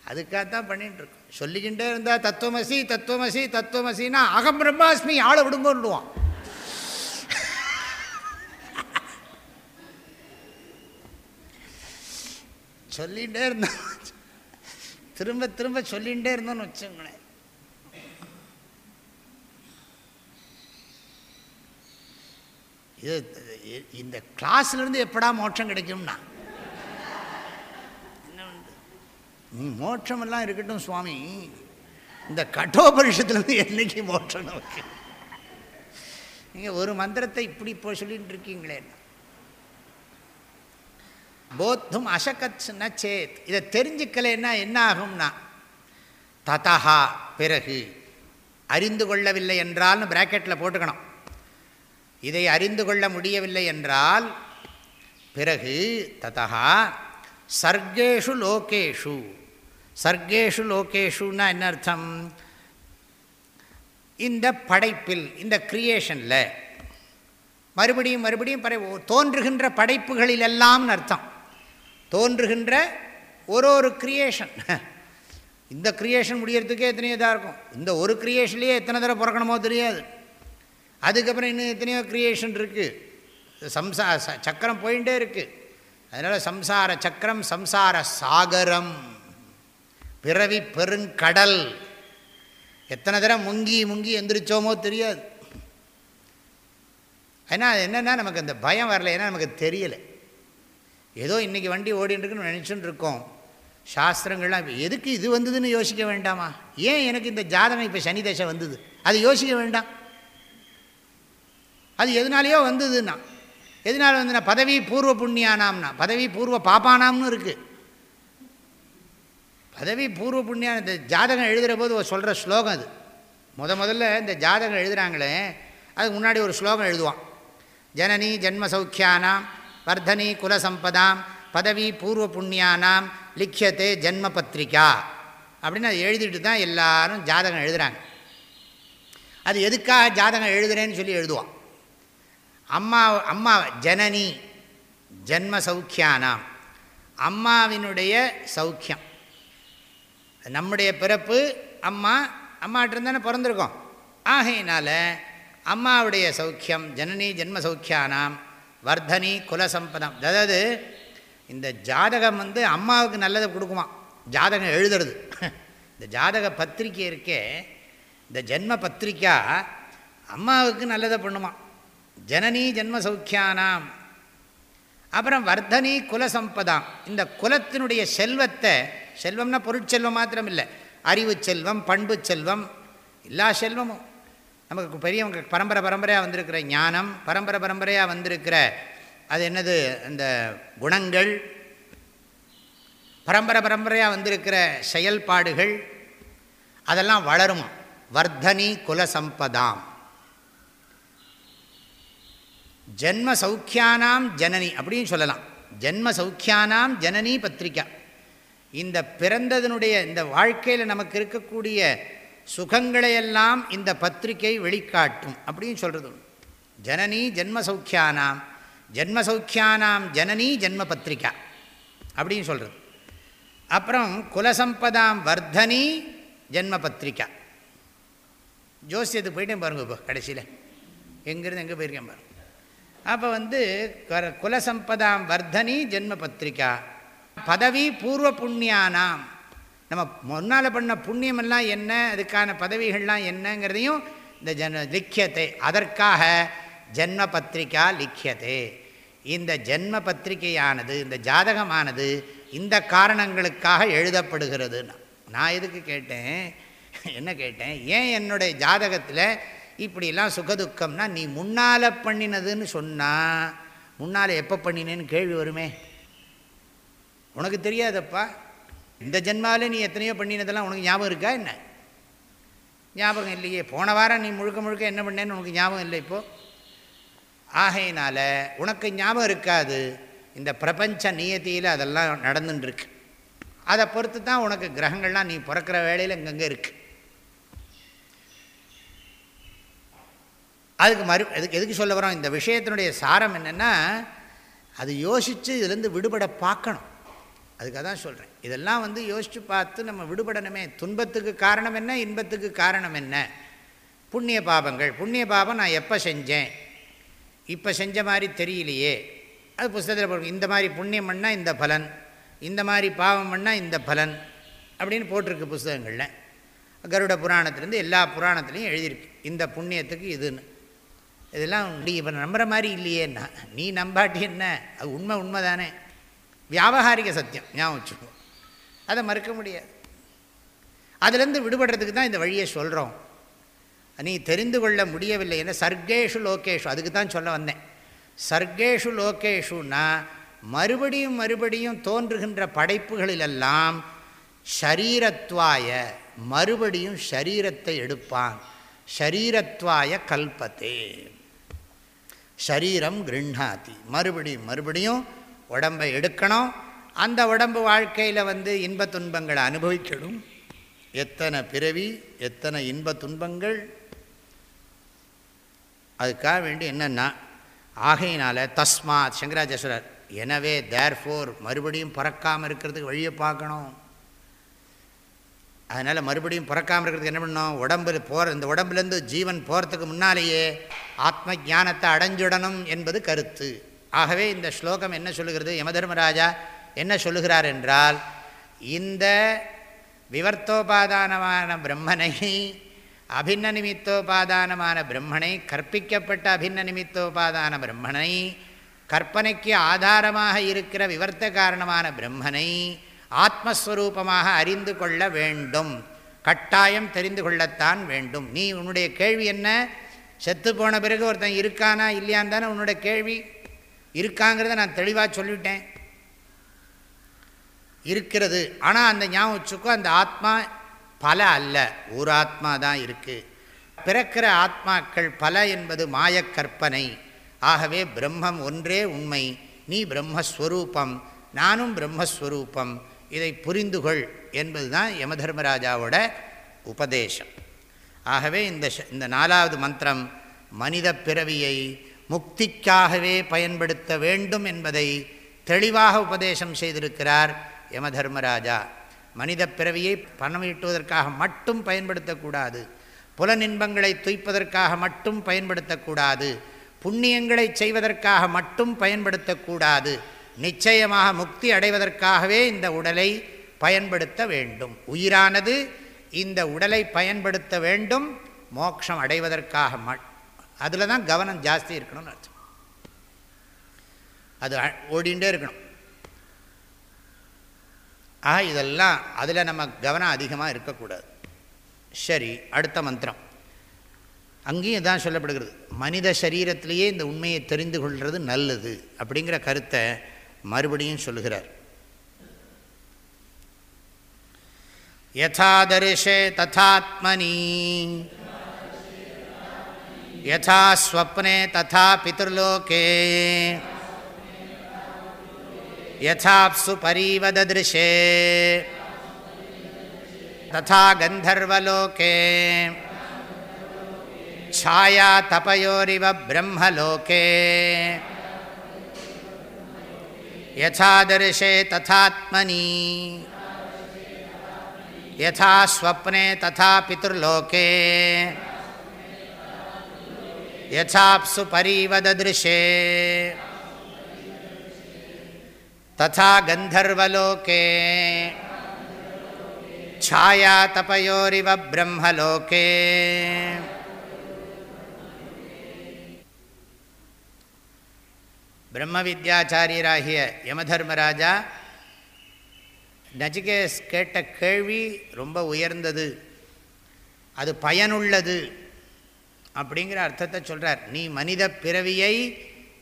A: அதுக்காக தான் இருக்கோம் சொல்லிக்கிட்டே இருந்தால் தத்துவமசி தத்துவமசி தத்துவமசின்னா அகம் பிரம்மாஸ்மி ஆளை விடுங்கன்னுடுவான். சொல்லிகிட்டே இருந்தோம் திரும்ப திரும்ப சொல்லிகிட்டே இருந்தோம்னு வச்சுங்களேன் இது இந்த கிளாஸ்லேருந்து எப்படா மோட்சம் கிடைக்கும்னா என்ன உண்டு? நீ மோட்சமெல்லாம் இருக்கட்டும் சுவாமி. இந்த கட்டோபரிஷத்துலேருந்து என்னைக்கு மோட்சம் நமக்கு? நீங்கள் ஒரு மந்திரத்தை இப்படி இப்போ சொல்லிகிட்டு இருக்கீங்களே. போத்தும் அசகத் சேத். இதை தெரிஞ்சுக்கலைன்னா என்ன ஆகும்னா ததஹா பிறகு. அறிந்து கொள்ளவில்லை என்றால்னு பிராக்கெட்டில் போட்டுக்கணும். இதை அறிந்து கொள்ள முடியவில்லை என்றால் பிறகு ததா சர்க்கேஷு லோகேஷு. சர்க்கேஷு லோகேஷுன்னா என்ன அர்த்தம்? இந்த படைப்பில் இந்த கிரியேஷனில் மறுபடியும் மறுபடியும் படை தோன்றுகின்ற படைப்புகளிலெல்லாம்னு அர்த்தம். தோன்றுகின்ற ஒரு ஒரு கிரியேஷன் இந்த கிரியேஷன் முடியறதுக்கே எத்தனையோ இதாக இருக்கும். இந்த ஒரு கிரியேஷன்லேயே எத்தனை தடவை பிறக்கணுமோ தெரியாது. அதுக்கப்புறம் இன்னும் எத்தனையோ கிரியேஷன் இருக்குது சம்சா ச- சக்கரம் போயிட்டே இருக்குது அதனால் சம்சார சக்கரம் சம்சார சாகரம். பிறவி பெருங்கடல். எத்தனை தடவை முங்கி முங்கி எந்திரிச்சோமோ தெரியாது. ஏன்னா அது என்னென்னா நமக்கு அந்த பயம் வரல. ஏன்னா நமக்கு தெரியலை. ஏதோ இன்றைக்கி வண்டி ஓடின்னு இருக்குன்னு நினச்சிட்டு இருக்கோம் சாஸ்திரங்கள்லாம் எதுக்கு இது வந்ததுன்னு யோசிக்க வேண்டாமா? ஏன் எனக்கு இந்த ஜாதகம் இப்போ சனி தசை வந்தது? அது யோசிக்க வேண்டாம். அது எதனாலேயோ வந்ததுன்னா எதனால் நான் பதவி பூர்வ புண்ணியானாம்னா பதவி பூர்வ பாப்பானாம்னு இருக்குது பதவி பூர்வ புண்ணியம் இந்த ஜாதகம் எழுதுகிற போது சொல்கிற ஸ்லோகம் அது. முத முதல்ல இந்த ஜாதகம் எழுதுகிறாங்களே அதுக்கு முன்னாடி ஒரு ஸ்லோகம் எழுதுவான். ஜனனி ஜன்ம சௌக்கியானாம் வர்தனி குலசம்பதாம் பதவி பூர்வ புண்ணியானாம் லிக்கியத்தே ஜென்ம பத்திரிகா. அப்படின்னு அதை எழுதிட்டு தான் எல்லாரும் ஜாதகம் எழுதுகிறாங்க அது எதுக்காக ஜாதகம் எழுதுகிறேன்னு சொல்லி எழுதுவான். அம்மா அம்மா ஜனனி ஜன்ம சௌக்கியானாம். அம்மாவினுடைய சௌக்கியம். நம்முடைய பிறப்பு அம்மா அம்மாட்டிருந்தானே தானே பிறந்திருக்கோம். ஆகையினால அம்மாவுடைய சௌக்கியம் ஜனனி ஜென்ம சௌக்கியானாம் வர்தனி குலசம்பதம் அதாவது இந்த ஜாதகம் வந்து அம்மாவுக்கு நல்லதை கொடுக்குமா ஜாதகம் எழுதுறது. இந்த ஜாதக பத்திரிக்கை இருக்கே இந்த ஜென்ம பத்திரிக்கா அம்மாவுக்கு நல்லதை பண்ணுமா ஜனனி ஜென்ம சௌக்கியானாம். அப்புறம் வர்தனி குலசம்பதாம் இந்த குலத்தினுடைய செல்வத்தை செல்வம்னா பொருட்செல்வம் மாத்திரம் இல்லை அறிவு செல்வம் பண்பு செல்வம் எல்லா செல்வமும். நமக்கு பெரியவங்க பரம்பரை பரம்பரையாக வந்திருக்கிற ஞானம் பரம்பரை பரம்பரையாக வந்திருக்கிற அது என்னது? அந்த குணங்கள் பரம்பரை பரம்பரையாக வந்திருக்கிற செயல்பாடுகள் அதெல்லாம் வளரும்? வர்தனி குலசம்பதாம் ஜென்ம சௌக்கியானாம் ஜனனி அப்படின்னு சொல்லலாம். ஜென்ம சௌக்கியானாம் ஜனனி பத்திரிக்கா. இந்த பிறந்ததனுடைய இந்த வாழ்க்கையில் நமக்கு இருக்கக்கூடிய சுகங்களையெல்லாம் இந்த பத்திரிகை வெளிக்காட்டும் அப்படின்னு சொல்கிறது ஜனனி ஜென்ம சௌக்கியானாம் ஜென்ம சௌக்கியானாம் ஜனனி ஜென்ம பத்திரிகா அப்படின்னு சொல்கிறது அப்புறம் குலசம்பதாம் வர்தனி ஜென்ம பத்திரிகா ஜோசியத்துக்கு போயிட்டேன் பாருங்க இப்போ கடைசியில். எங்கேருந்து எங்கே போயிருக்கேன் பாருங்க. அப்போ வந்து குலசம்பதாம் வர்தனி ஜென்ம பத்திரிகா பதவி பூர்வ புண்ணியானாம் நம்ம முன்னால் பண்ண புண்ணியமெல்லாம் என்ன? அதுக்கான பதவிகள்லாம் என்னங்கிறதையும் இந்த ஜன லிக்கியத்தை அதற்காக ஜென்ம பத்திரிக்கா லிக்கியதே. இந்த ஜென்ம பத்திரிகையானது இந்த ஜாதகமானது இந்த காரணங்களுக்காக எழுதப்படுகிறது. நான் எதுக்கு கேட்டேன்? என்ன கேட்டேன்? ஏன் என்னுடைய ஜாதகத்தில் இப்படிலாம் சுகதுக்கம்னா நீ முன்னால் பண்ணினதுன்னு சொன்னால் முன்னால் எப்போ பண்ணினேன்னு கேள்வி வருமே? உனக்கு தெரியாதப்பா. இந்த ஜென்மாவில் நீ எத்தனையோ பண்ணினதெல்லாம் உனக்கு ஞாபகம் இருக்கா என்ன? ஞாபகம் இல்லையே. போன வாரம் நீ முழுக்க முழுக்க என்ன பண்ணேன்னு உனக்கு ஞாபகம் இல்லை இப்போது ஆகையினால் உனக்கு ஞாபகம் இருக்காது. இந்த பிரபஞ்ச நியத்தியில் அதெல்லாம் நடந்துட்டுருக்கு அதை பொறுத்து தான் உனக்கு கிரகங்கள்லாம் நீ பிறக்கிற வேலையில் இங்கங்கே இருக்குது அதுக்கு மறு எதுக்கு எதுக்கு சொல்ல வரோம்? இந்த விஷயத்தினுடைய சாரம் என்னென்னா அது யோசித்து இதுலேருந்து விடுபட பார்க்கணும். அதுக்காக தான் சொல்கிறேன் இதெல்லாம் வந்து யோசித்து பார்த்து நம்ம விடுபடணுமே. துன்பத்துக்கு காரணம் என்ன? இன்பத்துக்கு காரணம் என்ன? புண்ணிய பாபங்கள். புண்ணிய பாபம் நான் எப்போ செஞ்சேன்? இப்போ செஞ்ச மாதிரி தெரியலையே. அது புஸ்தகத்தில் போட்டு இந்த மாதிரி புண்ணியம் பண்ணால் இந்த பலன். இந்த மாதிரி பாவம் பண்ணால் இந்த பலன். அப்படின்னு போட்டிருக்கு புஸ்தகங்களில். கருட புராணத்துலேருந்து எல்லா புராணத்துலேயும் எழுதியிருக்கு. இந்த புண்ணியத்துக்கு இதுன்னு. இதெல்லாம் நீ இப்போ நம்புகிற மாதிரி இல்லையேன்னா நீ நம்பாட்டி என்ன? அது உண்மை உண்மை தானே வியாபகாரிக சத்தியம் ஞாபகம் வச்சுக்கோ. அதை மறுக்க முடியாது. அதுலேருந்து விடுபடுறதுக்கு தான் இந்த வழியை சொல்கிறோம் நீ தெரிந்து கொள்ள முடியவில்லை என்ன சர்க்கேஷு லோகேஷு அதுக்கு தான் சொல்ல வந்தேன். சர்க்கேஷு லோகேஷுன்னா மறுபடியும் மறுபடியும் தோன்றுகின்ற படைப்புகளிலெல்லாம் ஷரீரத்வாய மறுபடியும் ஷரீரத்தை எடுப்பான். ஷரீரத்வாய கல்பத்தே. ஷரீரம் கிருண்ணாதி மறுபடியும் மறுபடியும் உடம்பை எடுக்கணும். அந்த உடம்பு வாழ்க்கையில் வந்து இன்ப துன்பங்களை அனுபவிக்கணும். எத்தனை பிறவி எத்தனை இன்ப துன்பங்கள். அதுக்காக வேண்டி என்னென்னா ஆகையினால் தஸ்மாத் சங்கராச்சேஸ்வரர் எனவே தேர்ஃபோர் மறுபடியும் பறக்காமல் இருக்கிறதுக்கு வழியை பார்க்கணும். அதனால் மறுபடியும் பிறக்காமல் இருக்கிறதுக்கு என்ன பண்ணணும்? உடம்பு போகிற இந்த உடம்புலேருந்து ஜீவன் போகிறதுக்கு முன்னாலேயே ஆத்ம ஞானத்தை அடைஞ்சிடணும் என்பது கருத்து. ஆகவே இந்த ஸ்லோகம் என்ன சொல்லுகிறது? யமதர்மராஜா என்ன சொல்லுகிறார் என்றால் இந்த விவர்த்தோபாதானமான பிரம்மனை அபின்ன நிமித்தோபாதானமான பிரம்மனை கற்பிக்கப்பட்ட அபின்ன நிமித்தோபாதான பிரம்மனை கற்பனைக்கு ஆதாரமாக இருக்கிற விவர்த்த காரணமான பிரம்மனை ஆத்மஸ்வரூபமாக அறிந்து கொள்ள வேண்டும். கட்டாயம் தெரிந்து கொள்ளத்தான் வேண்டும். நீ உன்னுடைய கேள்வி என்ன? செத்து போன பிறகு ஒருத்தன் இருக்கானா இல்லையான்னு தானே உன்னுடைய கேள்வி. இருக்காங்கிறத நான் தெளிவாக சொல்லிவிட்டேன் இருக்கிறது. ஆனால் அந்த ஞாபகம் வச்சுக்கோ அந்த ஆத்மா பல அல்ல. ஒரு ஆத்மா தான் இருக்குது பிறக்கிற ஆத்மாக்கள் பல என்பது மாயக்கற்பனை ஆகவே பிரம்மம் ஒன்றே உண்மை. நீ பிரம்மஸ்வரூபம் நானும் பிரம்மஸ்வரூபம். இதை புரிந்துகொள் என்பது தான் யமதர்மராஜாவோட உபதேசம். ஆகவே இந்த இந்த நாலாவது மந்திரம் மனித பிறவியை முக்திக்காகவே பயன்படுத்த வேண்டும் என்பதை தெளிவாக உபதேசம் செய்திருக்கிறார் யமதர்மராஜா. மனித பிறவியை பணம் ஈட்டுவதற்காக மட்டும் பயன்படுத்தக்கூடாது புலநின்பங்களை துய்ப்பதற்காக மட்டும் பயன்படுத்தக்கூடாது புண்ணியங்களை செய்வதற்காக மட்டும் பயன்படுத்தக்கூடாது நிச்சயமாக முக்தி அடைவதற்காகவே இந்த உடலை பயன்படுத்த வேண்டும். உயிரானது இந்த உடலை பயன்படுத்த வேண்டும். மோட்சம் அடைவதற்காக மட் அதில் தான் கவனம் ஜாஸ்தி இருக்கணும்னு அர்த்தம். அது ஓடிண்டே இருக்கணும். ஆக இதெல்லாம் அதில் நம்ம கவனம் அதிகமாக இருக்கக்கூடாது. சரி அடுத்த மந்திரம். அங்கேயும் தான் சொல்லப்படுகிறது. மனித சரீரத்திலேயே இந்த உண்மையை தெரிந்து கொள்வது நல்லது அப்படிங்கிற கருத்தை மறுபடியும் சொல்லுகிறார். தரிசே ததாத்மனி. यथा स्वप्ने तथा पितृलोके यथाप्सु परीवदृशे तथा गन्धर्वलोके। छायातपयोरिव ब्रह्मलोके। यथा दर्शे तथात्मनी। यथा स्वप्ने तथा पितृलोके यथाप्सु परीवददृशे तथा गन्धर्वलोके छाया तपयोरिव ब्रह्मलोके பிரம்ம வித்யாச்சாரியராகிய யமதர்மராஜா நச்சிகேஸ் கேட்ட கேள்வி ரொம்ப உயர்ந்தது அது பயனுள்ளது அப்படிங்கிற அர்த்தத்தை சொல்கிறார் நீ மனித பிறவியை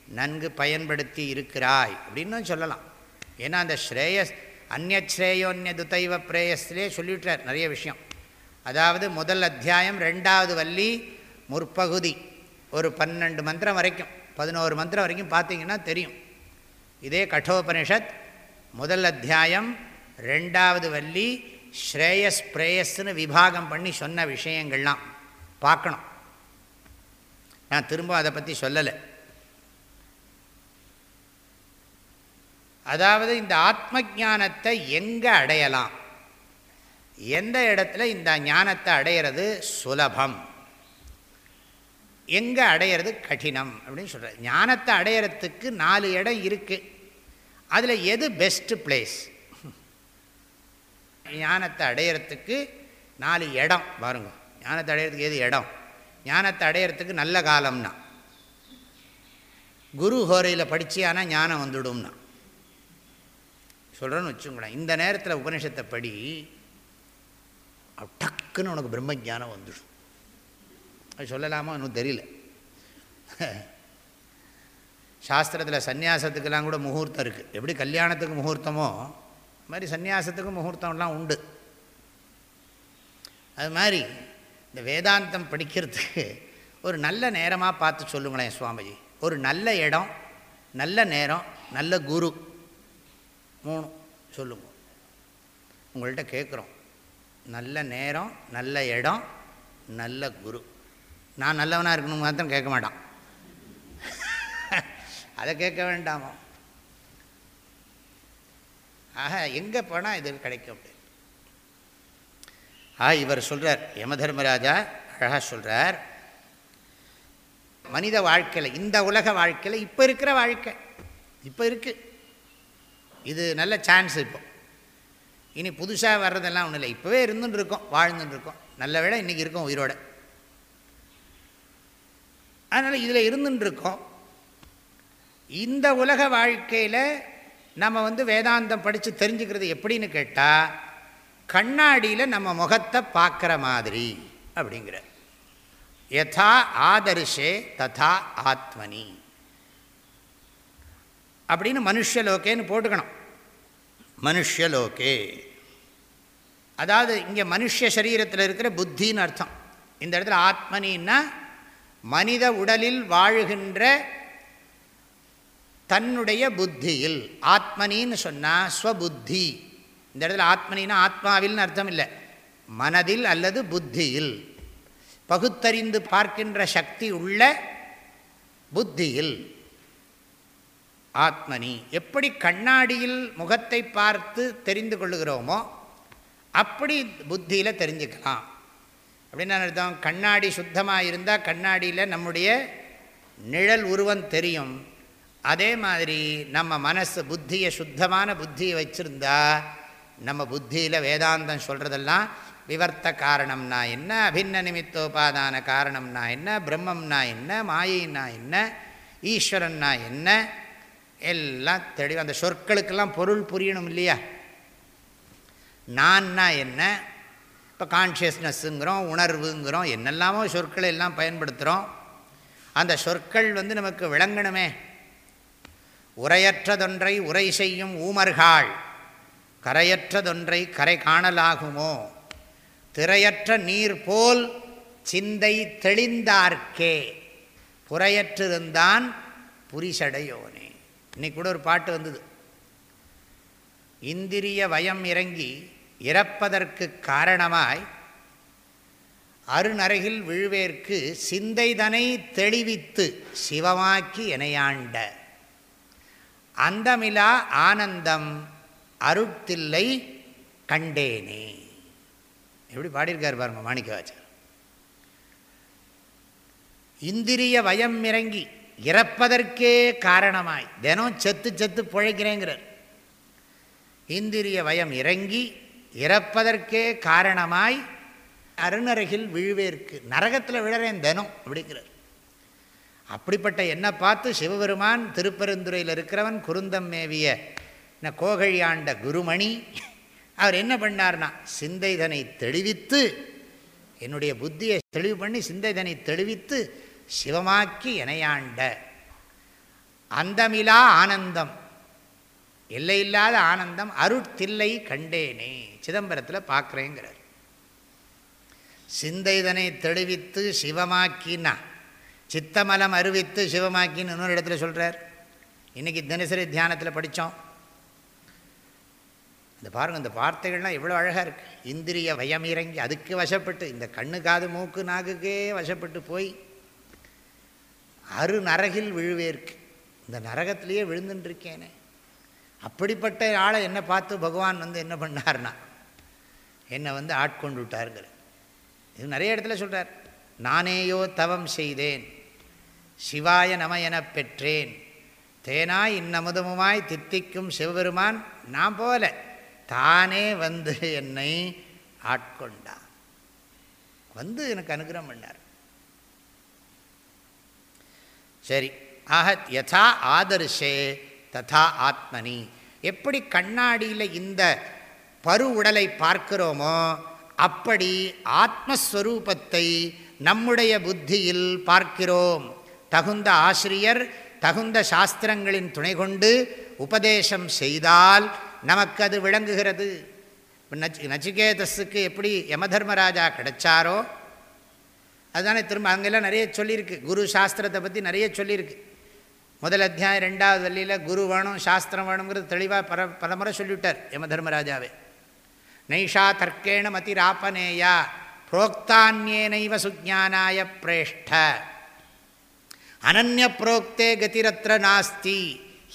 A: நன்கு பயன்படுத்தி இருக்கிறாய் அப்படின்னு சொல்லலாம். ஏன்னா அந்த ஸ்ரேயஸ் அந்நஸ்ரேயோன்ய துதைவ பிரேயஸ்லே சொல்லிவிட்டார் நிறைய விஷயம். அதாவது முதல் அத்தியாயம் ரெண்டாவது வள்ளி முற்பகுதி ஒரு பன்னெண்டு மந்திரம் வரைக்கும் பதினோரு மந்திரம் வரைக்கும் பார்த்தீங்கன்னா தெரியும். இதே கட்டோபனிஷத் முதல் அத்தியாயம் ரெண்டாவது வள்ளி ஸ்ரேயஸ் பிரேயஸ்னு விபாகம் பண்ணி சொன்ன விஷயங்கள்லாம். பார்க்கணும். நான் திரும்ப அதை பற்றி சொல்லலை. அதாவது இந்த ஆத்ம ஜானத்தை எங்கே அடையலாம்? எந்த இடத்துல இந்த ஞானத்தை அடையிறது சுலபம்? எங்கே அடையிறது கடினம் அப்படின்னு சொல்கிறார் ஞானத்தை அடையிறதுக்கு நாலு இடம் இருக்குது அதில் எது பெஸ்ட்டு பிளேஸ் ஞானத்தை அடையிறதுக்கு நாலு இடம் பாருங்க. ஞானத்தை அடையிறதுக்கு எது இடம்? ஞானத்தை அடையிறதுக்கு நல்ல காலம்னா. குரு ஹோரையில் படிச்சியானா ஞானம் வந்துடும்னா. சொல்கிறேன்னு வச்சுங்களேன் இந்த நேரத்தில் உபனிஷத்தை படி டக்குன்னு உனக்கு பிரம்ம ஜானம் வந்துடும். அது சொல்லலாமா? இன்னும் தெரியல. சாஸ்திரத்தில் சந்நியாசத்துக்கெல்லாம் கூட முகூர்த்தம் இருக்குது எப்படி கல்யாணத்துக்கு முகூர்த்தமோ அது மாதிரி சந்நியாசத்துக்கு முகூர்த்தம்லாம் உண்டு. அது மாதிரி இந்த வேதாந்தம் படிக்கிறதுக்கு ஒரு நல்ல நேரமாக பார்த்து சொல்லுங்களேன் சுவாமிஜி. ஒரு நல்ல இடம் நல்ல நேரம் நல்ல குரு. மூணு சொல்லுங்க. உங்கள்கிட்ட கேட்குறோம் நல்ல நேரம் நல்ல இடம் நல்ல குரு. நான் நல்லவனாக இருக்கணும் மாத்திரம் கேட்க மாட்டான். அதை கேட்க வேண்டாமோ? ஆக எங்கே போனால் இது கிடைக்கும் அப்படி. ஆ இவர் சொல்கிறார் யமதர்மராஜா அழகாக சொல்கிறார் மனித வாழ்க்கையில் இந்த உலக வாழ்க்கையில் இப்போ இருக்கிற வாழ்க்கை இப்போ இருக்குது இது நல்ல சான்ஸ் இப்போ. இனி புதுசாக வர்றதெல்லாம் ஒன்றும் இல்லை இப்போவே இருந்துன்னு இருக்கோம் வாழ்ந்துன்னு இருக்கோம் நல்ல வேலை இன்றைக்கி இருக்கோம் உயிரோட. அதனால் இதில் இருந்துன்னு இருக்கோம் இந்த உலக வாழ்க்கையில் நம்ம வந்து வேதாந்தம் படித்து தெரிஞ்சுக்கிறது எப்படின்னு கேட்டால் கண்ணாடியில் நம்ம முகத்தை பார்க்குற மாதிரி அப்படிங்கிற யதா ஆதர்ஷே ததா ஆத்மனி. அப்படின்னு மனுஷலோகேன்னு போட்டுக்கணும். மனுஷலோகே அதாவது இங்கே மனுஷ சரீரத்தில் இருக்கிற புத்தின்னு அர்த்தம். இந்த இடத்துல ஆத்மனின்னா மனித உடலில் வாழுகின்ற தன்னுடைய புத்தியில். ஆத்மனின்னு சொன்னால் ஸ்வபுத்தி. இந்த இடத்துல ஆத்மனின்னா ஆத்மாவில்னு அர்த்தம் இல்லை. மனதில் அல்லது புத்தியில். பகுத்தறிந்து பார்க்கின்ற சக்தி உள்ள புத்தியில். ஆத்மனி. எப்படி கண்ணாடியில் முகத்தை பார்த்து தெரிந்து கொள்ளுகிறோமோ அப்படி புத்தியில் தெரிஞ்சுக்கலாம். அப்படின்னு அர்த்தம். கண்ணாடி சுத்தமாக இருந்தால் கண்ணாடியில் நம்முடைய நிழல் உருவம் தெரியும். அதே மாதிரி நம்ம மனசு புத்தியை சுத்தமான புத்தியை வச்சுருந்தா நம்ம புத்தியில் வேதாந்தம் சொல்கிறதெல்லாம் விவர்த்த காரணம்னா என்ன? அபின்ன நிமித்தோபாதான காரணம்னா என்ன? பிரம்மம்னா என்ன? மாயின்னா என்ன? ஈஸ்வரன்னா என்ன? எல்லாம் தெளிவு அந்த சொற்களுக்கெல்லாம் பொருள் புரியணும் இல்லையா? நான்னா என்ன? இப்போ கான்ஷியஸ்னஸ்ஸுங்கிறோம் உணர்வுங்கிறோம் என்னெல்லாமோ சொற்களை எல்லாம் பயன்படுத்துகிறோம் அந்த சொற்கள் வந்து நமக்கு விளங்கணுமே. உரையற்றதொன்றை உரை செய்யும் ஊமர்காள். கரையற்றதொன்றை கரை காணலாகுமோ திரையற்ற நீர் போல் சிந்தை தெளிந்தார்க்கே. புறையற்றிருந்தான் புரிசடையோனே. இன்னைக்கு கூட ஒரு பாட்டு வந்தது. இந்திரிய வயம் இறங்கி இறப்பதற்கு காரணமாய் அருணருகில் விழுவேற்கு சிந்தைதனை தெளிவித்து சிவமாக்கி இணையாண்ட அந்தமிலா ஆனந்தம் அருட்தில்லை கண்டேனே. எப்படி பாடியிருக்கார் பாருங்க மாணிக்கவாச்சர். இந்திரிய வயம் இறங்கி இறப்பதற்கே காரணமாய் தினம் செத்து செத்து பிழைக்கிறேங்கிறார். இந்திரிய வயம் இறங்கி இறப்பதற்கே காரணமாய் அருணருகில் விழுவேற்கு நரகத்தில் விழறேன் தினம் அப்படிங்கிறார். அப்படிப்பட்ட என்னை பார்த்து சிவபெருமான் திருப்பெருந்துறையில் இருக்கிறவன் குருந்தம் மேவிய கோகழியாண்ட குருமணி. அவர் என்ன பண்ணார்னா சிந்தைதனை தெளிவித்து என்னுடைய புத்தியை தெளிவு பண்ணி சிந்தைதனை தெளிவித்து சிவமாக்கி இணையாண்ட அந்தமிலா ஆனந்தம். எல்லையில்லாத ஆனந்தம் அருட்தில்லை கண்டேனே. சிதம்பரத்தில் பார்க்குறேங்கிறார் சிந்தைதனை தெளிவித்து சிவமாக்கினா சித்தமலம் அறிவித்து சிவமாக்கின்னு இன்னொரு இடத்துல சொல்கிறார் இன்றைக்கி தினசரி தியானத்தில் படித்தோம் இந்த பாருங்கள் இந்த வார்த்தைகள்லாம் எவ்வளோ அழகாக இருக்குது இந்திரிய வயமிறங்கி அதுக்கு வசப்பட்டு இந்த கண்ணு காது மூக்கு நாக்குக்கே வசப்பட்டு போய் அரு நரகில் விழுவேற்கு. இந்த நரகத்திலேயே விழுந்துட்டுருக்கேனே அப்படிப்பட்ட ஆளை என்ன பார்த்து பகவான் வந்து என்ன பண்ணார்னா என்னை வந்து ஆட்கொண்டு விட்டாருங்கிற இது நிறைய இடத்துல சொல்கிறார் நானேயோ தவம் செய்தேன் சிவாய நம எனப் பெற்றேன் தேனாய் இன்னமுதமுமாய் தித்திக்கும் சிவபெருமான் நான் போகலை தானே வந்து என்னை ஆட்கொண்டான் வந்து எனக்கு அனுகிரகம் பண்ணார். சரி ஆக யதா ஆதர்ஷே ததா ஆத்மனி. எப்படி கண்ணாடியில் இந்த பரு உடலை பார்க்கிறோமோ அப்படி ஆத்மஸ்வரூபத்தை நம்முடைய புத்தியில் பார்க்கிறோம். தகுந்த ஆசிரியர் தகுந்த சாஸ்திரங்களின் துணை கொண்டு உபதேசம் செய்தால் நமக்கு அது விளங்குகிறது நச் நச்சிகேதஸுக்கு எப்படி யமதர்மராஜா கிடைச்சாரோ அதுதானே திரும்ப அங்கெல்லாம் நிறைய சொல்லியிருக்கு. குரு சாஸ்திரத்தை பற்றி நிறைய சொல்லியிருக்கு. முதல் அத்தியாயம் ரெண்டாவது வள்ளியில் குரு வேணும் சாஸ்திரம் வேணுங்கிறது தெளிவாக பர பலமுறை சொல்லிவிட்டார் யமதர்மராஜாவே. நைஷா தர்க்கேண மதிராப்பனேயா புரோக்தானியேனைவ சுஜானாய பிரேஷ்ட. அனநிய புரோக்தே கதிரத்திர நாஸ்தி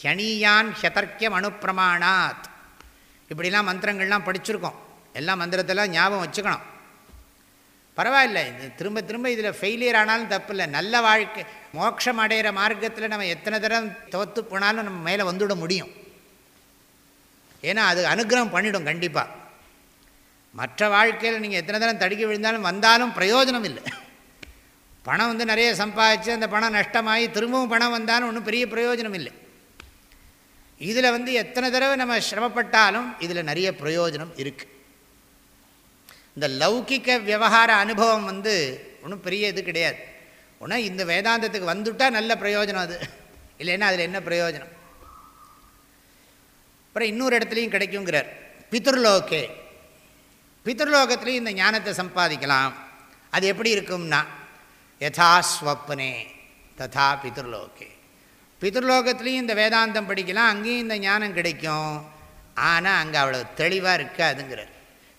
A: ஹனீயான் ஹியதர்க்கியம் அணுப்பிரமாணாத் இப்படிலாம் மந்திரங்கள்லாம் படிச்சிருக்கோம். எல்லா மந்திரத்தெல்லாம் ஞாபகம் வச்சுக்கணும். பரவாயில்ல இது திரும்ப திரும்ப இதில் ஃபெயிலியர் ஆனாலும் தப்பு இல்லை நல்ல வாழ்க்கை மோட்சம் அடைகிற மார்க்கத்தில் நம்ம எத்தனை தரம் தோற்று போனாலும் நம்ம மேலே வந்துவிட முடியும். ஏன்னா அது அனுகிரகம் பண்ணிடும் கண்டிப்பாக மற்ற வாழ்க்கையில் நீங்கள் எத்தனை தரம் தடுக்கி விழுந்தாலும் வந்தாலும் பிரயோஜனம் இல்லை. பணம் வந்து நிறைய சம்பாதிச்சு அந்த பணம் நஷ்டமாகி திரும்பவும் பணம் வந்தாலும் ஒன்றும் பெரிய பிரயோஜனம் இல்லை. இதில் வந்து எத்தனை தடவை நம்ம சிரமப்பட்டாலும் இதில் நிறைய பிரயோஜனம் இருக்குது இந்த லௌகிக்க விவகார அனுபவம் வந்து ஒன்றும் பெரிய இது கிடையாது. ஒன்றும் இந்த வேதாந்தத்துக்கு வந்துட்டால் நல்ல பிரயோஜனம் அது. இல்லைன்னா அதில் என்ன பிரயோஜனம்? அப்புறம் இன்னொரு இடத்துலையும் கிடைக்குங்கிறார். பித்ருலோகே. பித்ருலோகத்துலேயும் இந்த ஞானத்தை சம்பாதிக்கலாம். அது எப்படி இருக்கும்னா யதா ஸ்வப்னே ததா பித்ருலோகே. பித்ருலோகத்துலேயும் இந்த வேதாந்தம் படிக்கலாம் அங்கேயும் இந்த ஞானம் கிடைக்கும். ஆனால் அங்கே அவ்வளோ தெளிவாக இருக்காதுங்கிறார்.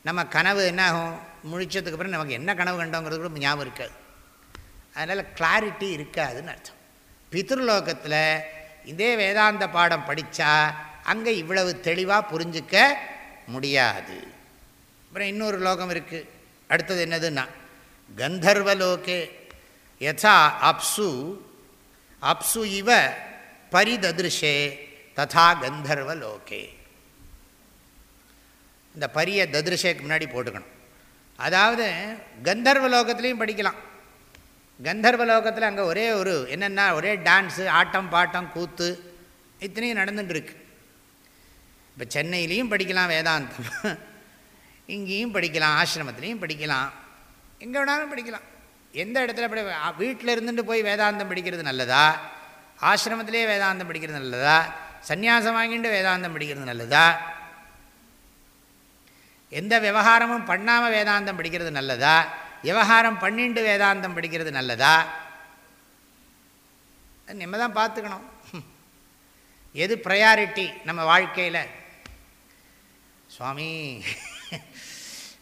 A: நம்ம கனவு என்ன ஆகும் முழிச்சதுக்கு அப்புறம் நமக்கு என்ன கனவு கண்டோங்கிறது கூட ஞாபகம் இருக்காது. அதனால் கிளாரிட்டி இருக்காதுன்னு அர்த்தம். பித்ருலோகத்தில் இதே வேதாந்த பாடம் படித்தா அங்கே இவ்வளவு தெளிவாக புரிஞ்சிக்க முடியாது. அப்புறம் இன்னொரு லோகம் இருக்குது அடுத்தது என்னதுன்னா கந்தர்வலோகே யதா அப்சு அப்சு இவ பரிததிருஷே ததா கந்தர்வ லோகே இந்த பரிய ததிருஷேக்கு முன்னாடி போட்டுக்கணும். அதாவது கந்தர்வ லோகத்துலேயும் படிக்கலாம். கந்தர்வ லோகத்தில் அங்கே ஒரே ஒரு என்னென்னா ஒரே டான்ஸு ஆட்டம் பாட்டம் கூத்து இத்தனையும் நடந்துட்டுருக்கு. இப்போ சென்னையிலையும் படிக்கலாம் வேதாந்தம். இங்கேயும் படிக்கலாம் ஆசிரமத்துலேயும் படிக்கலாம். எங்கே வேணாலும் படிக்கலாம். எந்த இடத்துல படி வீட்டில் இருந்துட்டு போய் வேதாந்தம் படிக்கிறது நல்லதா? ஆசிரமத்திலே வேதாந்தம் படிக்கிறது நல்லதா? சந்யாசம் வாங்கிட்டு வேதாந்தம் படிக்கிறது நல்லதா? எந்த விவகாரமும் பண்ணாமல் வேதாந்தம் படிக்கிறது நல்லதா? விவகாரம் பண்ணிட்டு வேதாந்தம் படிக்கிறது நல்லதா? நம்ம தான் பார்த்துக்கணும். எது ப்ரையாரிட்டி நம்ம வாழ்க்கையில்? சுவாமி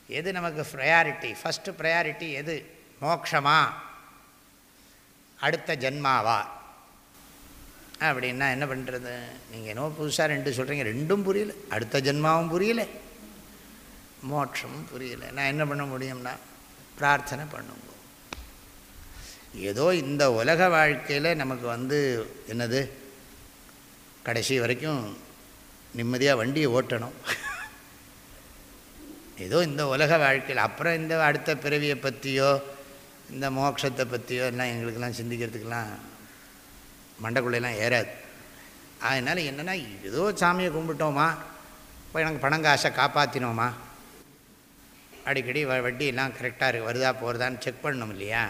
A: எது நமக்கு ப்ரையாரிட்டி ஃபஸ்ட்டு ப்ரையாரிட்டி எது? மோக்ஷமா? அடுத்த ஜென்மாவா? அப்படின்னா என்ன பண்ணுறது நீங்கள் என்னவோ புதுசாக ரெண்டு சொல்கிறீங்க ரெண்டும் புரியல. அடுத்த ஜென்மாவும் புரியல. மோட்சமும் புரியல. நான் என்ன பண்ண முடியும்னா பிரார்த்தனை பண்ணுங்க. ஏதோ இந்த உலக வாழ்க்கையில் நமக்கு வந்து என்னது? கடைசி வரைக்கும் நிம்மதியாக வண்டியை ஓட்டணும். ஏதோ இந்த உலக வாழ்க்கையில். அப்புறம் இந்த அடுத்த பிறவியை பற்றியோ இந்த மோட்சத்தை பற்றியோ எல்லாம் எங்களுக்கெல்லாம் சிந்திக்கிறதுக்கெல்லாம் மண்டைக்குள்ளெல்லாம் ஏறாது. அதனால் என்னென்னா ஏதோ சாமியை கும்பிட்டோமா இப்போ எனக்கு பணம் காசை காப்பாற்றினோமா அடிக்கடி வ வட்டியெல்லாம் கரெக்டாக இருக்குது வருதா போகிறதான்னு செக் பண்ணணும் இல்லையா?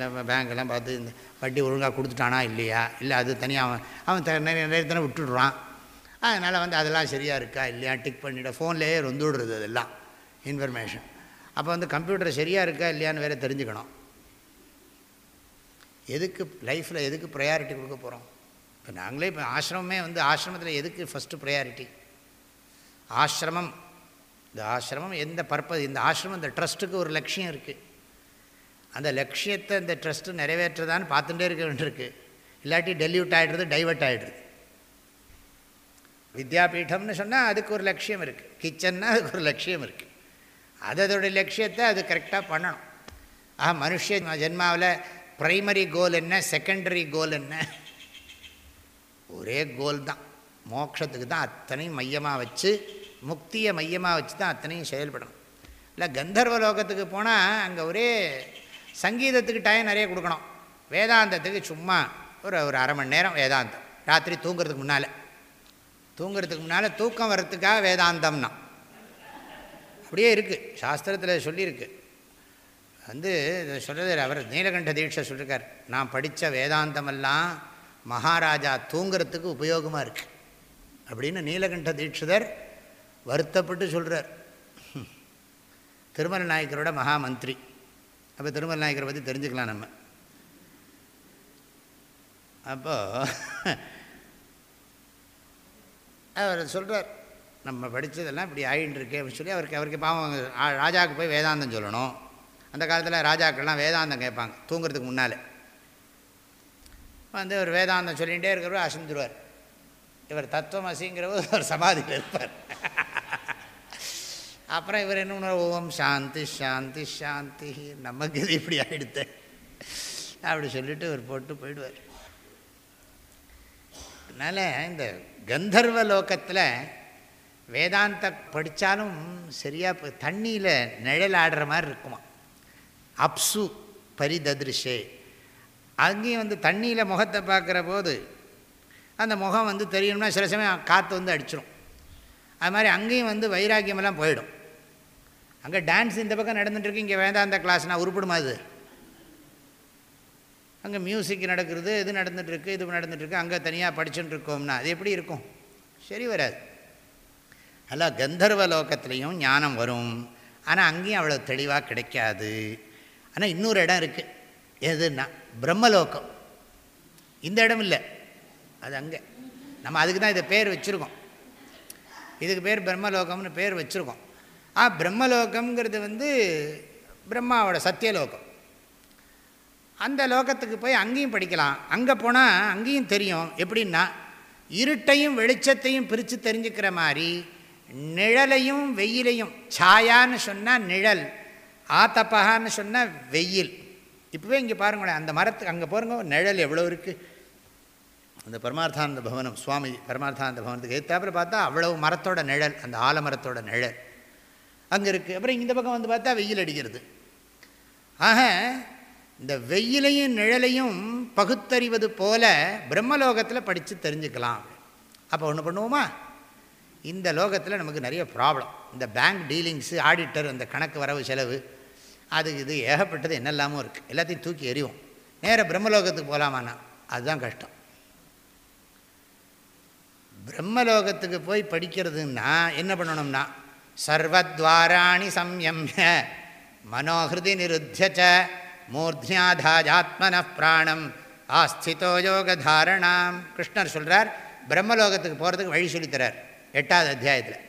A: நம்ம பேங்க்கெல்லாம் பார்த்து இந்த வட்டி ஒழுங்காக கொடுத்துட்டானா இல்லையா? இல்லை அது தனியாக அவன் அவன் த நிறைய நேரத்தில் விட்டுடுறான். அதனால் வந்து அதெல்லாம் சரியாக இருக்கா இல்லையா? டிக் பண்ணிவிட ஃபோன்லேயே வந்து விடுறது அதெல்லாம் இன்ஃபர்மேஷன் அப்போ வந்து கம்ப்யூட்டர் சரியாக இருக்கா இல்லையான்னு வேறு தெரிஞ்சுக்கணும். எதுக்கு லைஃப்பில் எதுக்கு ப்ரையாரிட்டி கொடுக்க போகிறோம் இப்போ நாங்களே இப்போ ஆசிரமே வந்து ஆசிரமத்தில் எதுக்கு ஃபஸ்ட்டு ப்ரையாரிட்டி ஆசிரமம். இந்த ஆசிரமம் எந்த பர்பஸ் இந்த ஆசிரமம் இந்த ட்ரஸ்ட்டுக்கு ஒரு லட்சியம் இருக்குது அந்த லட்சியத்தை இந்த ட்ரஸ்ட்டு நிறைவேற்றுதான்னு பார்த்துட்டே இருக்க வேண்டியிருக்கு. இல்லாட்டி டெல்யூட் ஆகிடுறது டைவர்ட் ஆகிடுது வித்யாபீடம்னு சொன்னால் அதுக்கு ஒரு லட்சியம் இருக்குது கிச்சன்னா அதுக்கு ஒரு லட்சியம் இருக்குது அது அதோடைய லட்சியத்தை அது கரெக்டாக பண்ணணும். ஆஹா மனுஷ ஜென்மாவில் ப்ரைமரி கோல் என்ன செகண்டரி கோல் என்ன? ஒரே கோல் தான். மோட்சத்துக்கு தான் அத்தனையும் மையமாக வச்சு முக்தியை மையமாக வச்சு தான் அத்தனையும் செயல்படணும். இல்லை கந்தர்வ லோகத்துக்கு போனால் அங்கே ஒரே சங்கீதத்துக்கு டைம் நிறைய கொடுக்கணும். வேதாந்தத்துக்கு சும்மா ஒரு ஒரு அரை மணி நேரம் வேதாந்தம். ராத்திரி தூங்குறதுக்கு முன்னால். தூங்குறதுக்கு முன்னால் தூக்கம் வர்றதுக்காக வேதாந்தம்னா. அப்படியே இருக்குது சாஸ்திரத்தில் சொல்லியிருக்கு. வந்து சொல்கிறது அவர் நீலகண்ட தீட்சை சொல்லியிருக்கார் நான் படித்த வேதாந்தமெல்லாம் மகாராஜா தூங்கிறதுக்கு உபயோகமாக இருக்குது அப்படின்னு நீலகண்ட தீட்சிதர் வருத்தப்பட்டு சொல்கிறார் திருமல நாயக்கரோட மகா மந்திரி. அப்போ திருமல நாயக்கரை பற்றி தெரிஞ்சுக்கலாம் நம்ம. அப்போது அவர் சொல்கிறார் நம்ம படித்ததெல்லாம் இப்படி ஆகிட்டு இருக்கே அப்படின்னு சொல்லி அவருக்கு அவருக்கு பாவம் ராஜாவுக்கு போய் வேதாந்தம் சொல்லணும். அந்த காலத்தில் ராஜாக்கள்லாம் வேதாந்தம் கேட்பாங்க தூங்குறதுக்கு முன்னால். வந்து ஒரு வேதாந்தம் சொல்லிகிட்டே இருக்கிறவர் அசந்துருவார். இவர் தத்துவம் அசிங்கிறவர் ஒரு சமாதியில் இருப்பார். அப்புறம் இவர் என்ன ஓம் சாந்தி சாந்தி சாந்தி. நமக்கு இது இப்படி ஆகிடுத்த அப்படி சொல்லிட்டு இவர் போட்டு போயிடுவார். அதனால் இந்த கந்தர்வ லோக்கத்தில் வேதாந்த படித்தாலும் சரியாக தண்ணியில் நிழல் ஆடுற மாதிரி இருக்குமா அப்சு பரிததிருஷே. அங்கேயும் வந்து தண்ணியில் முகத்தை பார்க்குற போது அந்த முகம் வந்து தெரியணும்னா சில சமயம் காற்று வந்து அடிச்சிடும் அது மாதிரி அங்கேயும் வந்து வைராக்கியமெல்லாம் போயிடும். அங்கே டான்ஸ் இந்த பக்கம் நடந்துட்டுருக்கு இங்கே வேதாந்த கிளாஸ்னால் உருப்பிடுமா அது? அங்கே மியூசிக் நடக்கிறது இது நடந்துகிட்ருக்கு இது நடந்துகிட்ருக்கு அங்கே தனியாக படிச்சுட்டு இருக்கோம்னா அது எப்படி இருக்கும்? சரி வராது. நல்லா கந்தர்வ லோகத்துலேயும் ஞானம் வரும். ஆனால் அங்கேயும் அவ்வளோ தெளிவாக கிடைக்காது. ஆனால் இன்னொரு இடம் இருக்குது எதுன்னா பிரம்மலோகம். இந்த இடம் இல்லை. அது அங்கே. நம்ம அதுக்கு தான் இதை பேர் வச்சுருக்கோம். இதுக்கு பேர் பிரம்மலோகம்னு பேர் வச்சுருக்கோம். ஆ பிரம்மலோகம்ங்கிறது வந்து பிரம்மாவோட சத்தியலோகம். அந்த லோகத்துக்கு போய் அங்கேயும் படிக்கலாம். அங்கே போனால் அங்கேயும் தெரியும். எப்படின்னா இருட்டையும் வெளிச்சத்தையும் பிரித்து தெரிஞ்சுக்கிற மாதிரி நிழலையும் வெயிலையும் சாயான்னு சொன்னால் நிழல். ஆத்தப்பகான்னு சொன்னால் வெயில். இப்போவே இங்கே பாருங்களேன் அந்த மரத்துக்கு அங்கே பாருங்க நிழல் எவ்வளோ இருக்குது அந்த பரமார்த்தானந்த பவனம் சுவாமி பரமார்த்தானந்த பவனத்துக்கு எத்தாப்பில் பார்த்தா அவ்வளவு மரத்தோட நிழல் அந்த ஆலமரத்தோட நிழல். அங்கே இருக்குது அப்புறம் இந்த பக்கம் வந்து பார்த்தா வெயில் அடிக்கிறது. ஆக இந்த வெயிலையும் நிழலையும் பகுத்தறிவது போல பிரம்மலோகத்தில் படித்து தெரிஞ்சுக்கலாம். அப்போ ஒன்று பண்ணுவோமா? இந்த லோகத்தில் நமக்கு நிறைய ப்ராப்ளம் இந்த பேங்க் டீலிங்ஸு ஆடிட்டர் அந்த கணக்கு வரவு செலவு அது இது ஏகப்பட்டது என்னெல்லாமும் இருக்குது எல்லாத்தையும் தூக்கி எறிவோம். நேராக பிரம்மலோகத்துக்கு போகலாமாண்ணா அதுதான் கஷ்டம். பிரம்மலோகத்துக்கு போய் படிக்கிறதுன்னா என்ன பண்ணணும்னா சர்வத்வாராணி சம்யம் மனோஹிருதி நிருத்தியச்ச மூர்த்தியாதாஜாத்மன பிராணம் ஆஸ்திதோ யோக தாரணாம் கிருஷ்ணர் சொல்கிறார் பிரம்மலோகத்துக்கு போகிறதுக்கு வழி சொல்லித்தரார் எட்டாவது அத்தியாயத்தில்.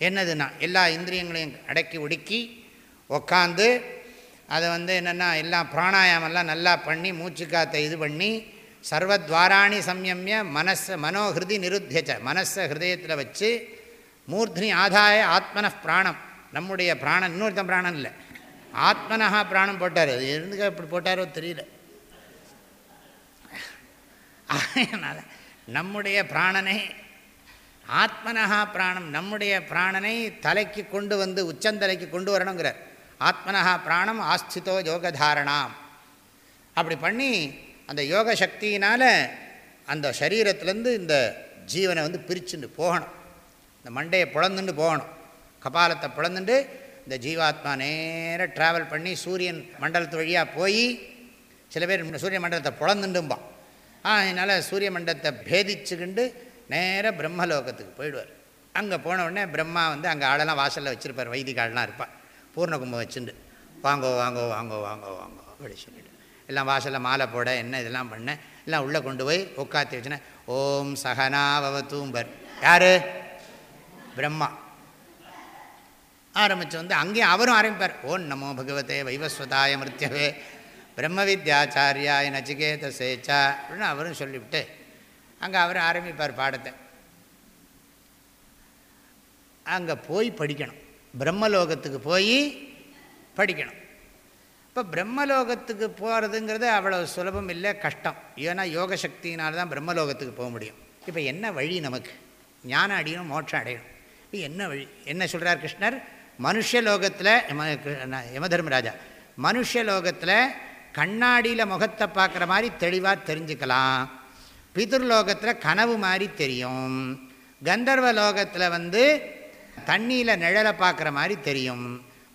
A: என்னதுன்னா எல்லா இந்திரியங்களையும் அடக்கி ஒடுக்கி உக்காந்து அதை வந்து என்னென்னா எல்லாம் பிராணாயாமெல்லாம் நல்லா பண்ணி மூச்சு இது பண்ணி சர்வத்வாராணி சம்யமிய மனச மனோஹிருதி நிருத்தியச்ச மனசை ஹிருதயத்தில் வச்சு மூர்த்தினி ஆதாய ஆத்மன பிராணம். நம்முடைய பிராணம் இன்னொருத்தன் பிராணம் இல்லை. ஆத்மனஹா பிராணம் போட்டார். அது இருந்துக்க இப்படி போட்டாரோ தெரியல. அதனால் நம்முடைய பிராணனை ஆத்மனஹா பிராணம் நம்முடைய பிராணனை தலைக்கு கொண்டு வந்து உச்சந்தலைக்கு கொண்டு வரணுங்கிறார். ஆத்மனா பிராணம் ஆஸ்திதோ யோகதாரணாம். அப்படி பண்ணி அந்த யோக சக்தியினால் அந்த சரீரத்துலேருந்து இந்த ஜீவனை வந்து பிரிச்சுட்டு போகணும். இந்த மண்டையை பிளந்துண்டு போகணும். கபாலத்தை பிளந்துண்டு இந்த ஜீவாத்மா நேராக ட்ராவல் பண்ணி சூரியன் மண்டலத்து வழியாக போய் சில பேர் சூரிய மண்டலத்தை பிளந்துண்டும்பான். ஆ அதனால் சூரிய மண்டலத்தை பேதிச்சுக்கிண்டு நேராக பிரம்மலோகத்துக்கு போயிடுவார். அங்கே போன உடனே பிரம்மா வந்து அங்கே ஆளெல்லாம் வாசலில் வச்சுருப்பார் வைதிகாலெலாம் இருப்பான் பூர்ண கும்பம் வச்சுண்டு வாங்கோ வாங்கோ வாங்கோ வாங்கோ வாங்கோ அப்படி சொல்லிட்டு. எல்லாம் வாசலில் மாலை போட என்ன இதெல்லாம் பண்ண? எல்லாம் உள்ளே கொண்டு போய் உட்காத்தி வச்சுனேன் ஓம் சகனாவவத்தூம்பர் யார்? பிரம்மா. ஆரம்பித்து வந்து அங்கேயும் அவரும் ஆரம்பிப்பார். ஓம் நமோ பகவதே வைவஸ்வதாய மிருத்யவே பிரம்ம வித்யாச்சாரியாய நச்சிகேத சேச்சா. அப்படின்னு அவரும் சொல்லிவிட்டு அங்கே அவர் ஆரம்பிப்பார் பாடத்தை. அங்கே போய் படிக்கணும். பிரம்மலோகத்துக்கு போய் படிக்கணும். இப்போ பிரம்மலோகத்துக்கு போகிறதுங்கிறது அவ்வளோ சுலபம் இல்லை கஷ்டம். ஏன்னா யோக சக்தியினால் தான் பிரம்மலோகத்துக்கு போக முடியும். இப்போ என்ன வழி நமக்கு? ஞானம் அடையணும் மோட்சம் அடையணும். இப்போ என்ன வழி? என்ன சொல்கிறார் கிருஷ்ணர்? மனுஷலோகத்தில் யமதர்மராஜா மனுஷலோகத்தில் கண்ணாடியில் முகத்தை பார்க்குற மாதிரி தெளிவாக தெரிஞ்சுக்கலாம். பிதுர்லோகத்தில் கனவு மாதிரி தெரியும். கந்தர்வ லோகத்தில் வந்து தண்ணியில் நிழலை பார்க்குற மாதிரி தெரியும்.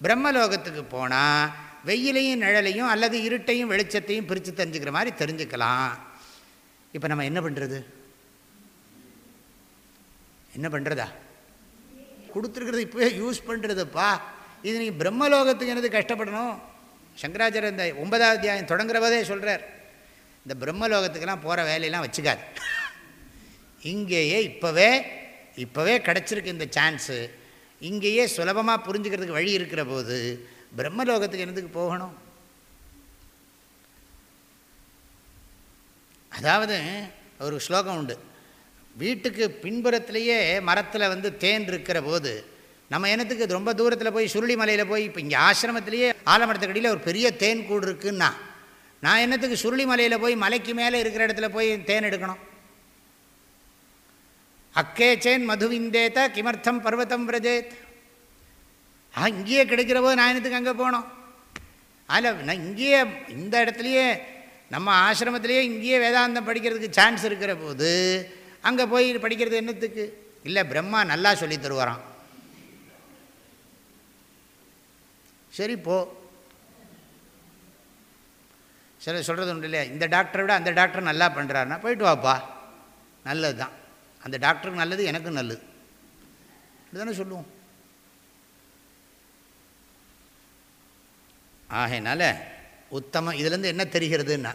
A: பிரம்மலோகத்துக்கு போனால் வெயிலையும் நிழலையும் அல்லது இருட்டையும் வெளிச்சத்தையும் பிரித்து தெரிஞ்சுக்கிற மாதிரி தெரிஞ்சுக்கலாம். இப்போ நம்ம என்ன பண்ணுறது என்ன பண்ணுறதா கொடுத்துருக்கிறது இப்போவே யூஸ் பண்ணுறதுப்பா இது நீங்கள் பிரம்மலோகத்துக்கு என்னது கஷ்டப்படணும்? சங்கராச்சாரியர் இந்த ஒன்பதாவது அத்தியாயம் தொடங்குறவதே சொல்கிறார் இந்த பிரம்மலோகத்துக்கெல்லாம் போகிற வேலையெல்லாம் வச்சுக்காது. இங்கேயே இப்போவே இப்போவே கிடச்சிருக்கு இந்த சான்ஸு. இங்கேயே சுலபமாக புரிஞ்சுக்கிறதுக்கு வழி இருக்கிற போது பிரம்மலோகத்துக்கு என்னதுக்கு போகணும்? அதாவது ஒரு ஸ்லோகம் உண்டு. வீட்டுக்கு பின்புறத்துலேயே மரத்தில் வந்து தேன் இருக்கிற போது நம்ம என்னத்துக்கு ரொம்ப தூரத்தில் போய் சுருளி மலையில் போய் இப்போ இங்கே ஆசிரமத்திலேயே ஆலமரத்துக்கடியில் ஒரு பெரிய தேன் கூடு இருக்குன்னா நான் என்னத்துக்கு சுருளி மலையில் போய் மலைக்கு மேலே இருக்கிற இடத்துல போய் தேன் எடுக்கணும்? அக்கே சேன் மதுவிந்தேத்த கிமர்த்தம் பர்வத்தம் பிரஜேத் ஆ இங்கேயே கிடைக்கிற போது நான் என்னத்துக்கு அங்கே போனோம்? அதில் நான் இங்கேயே இந்த இடத்துலையே நம்ம ஆசிரமத்திலேயே இங்கேயே வேதாந்தம் படிக்கிறதுக்கு சான்ஸ் இருக்கிற போது அங்கே போய் படிக்கிறது என்னத்துக்கு? இல்லை பிரம்மா நல்லா சொல்லி தருவாராம். சரி போ. சில சொல்கிறது உண்டு இல்லையா? இந்த டாக்டரை விட அந்த டாக்டர் நல்லா பண்ணுறாருன்னா போயிட்டு வாப்பா. நல்லது தான் அந்த டாக்டருக்கு நல்லது எனக்கும் நல்லது. இதுதானே சொல்லுவோம்? ஆகையினால உத்தமம் இதுலேருந்து என்ன தெரிகிறதுன்னா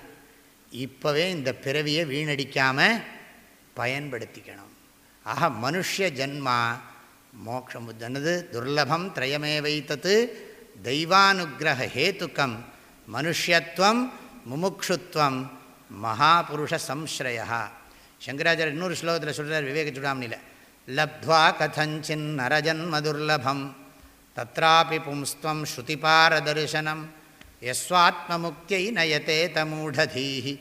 A: இப்போவே இந்த பிறவியை வீணடிக்காமல் பயன்படுத்திக்கணும். ஆக மனுஷ ஜன்மா மோட்சம் என்னது? துர்லபம் திரயமே வைத்தது தெய்வானுகிரக ஹேத்துக்கம் மனுஷத்துவம் முமுக்ஷுத்வம் மகாபுருஷ சம்ஸ்ரயா சங்கராச்சாரியர் இன்னொரு ஸ்லோகத்தில் சொல்கிறார் விவேக சுடாமணியில் லப்துவா கதஞ்சின் நரஜன்ம துர்லபம் தத்ராபி பும்ஸ்துவம் ஸ்ருதிபாரதர்சனம் யஸ்வாத்மமுக்தியை நயத்தே தமூடதீஹி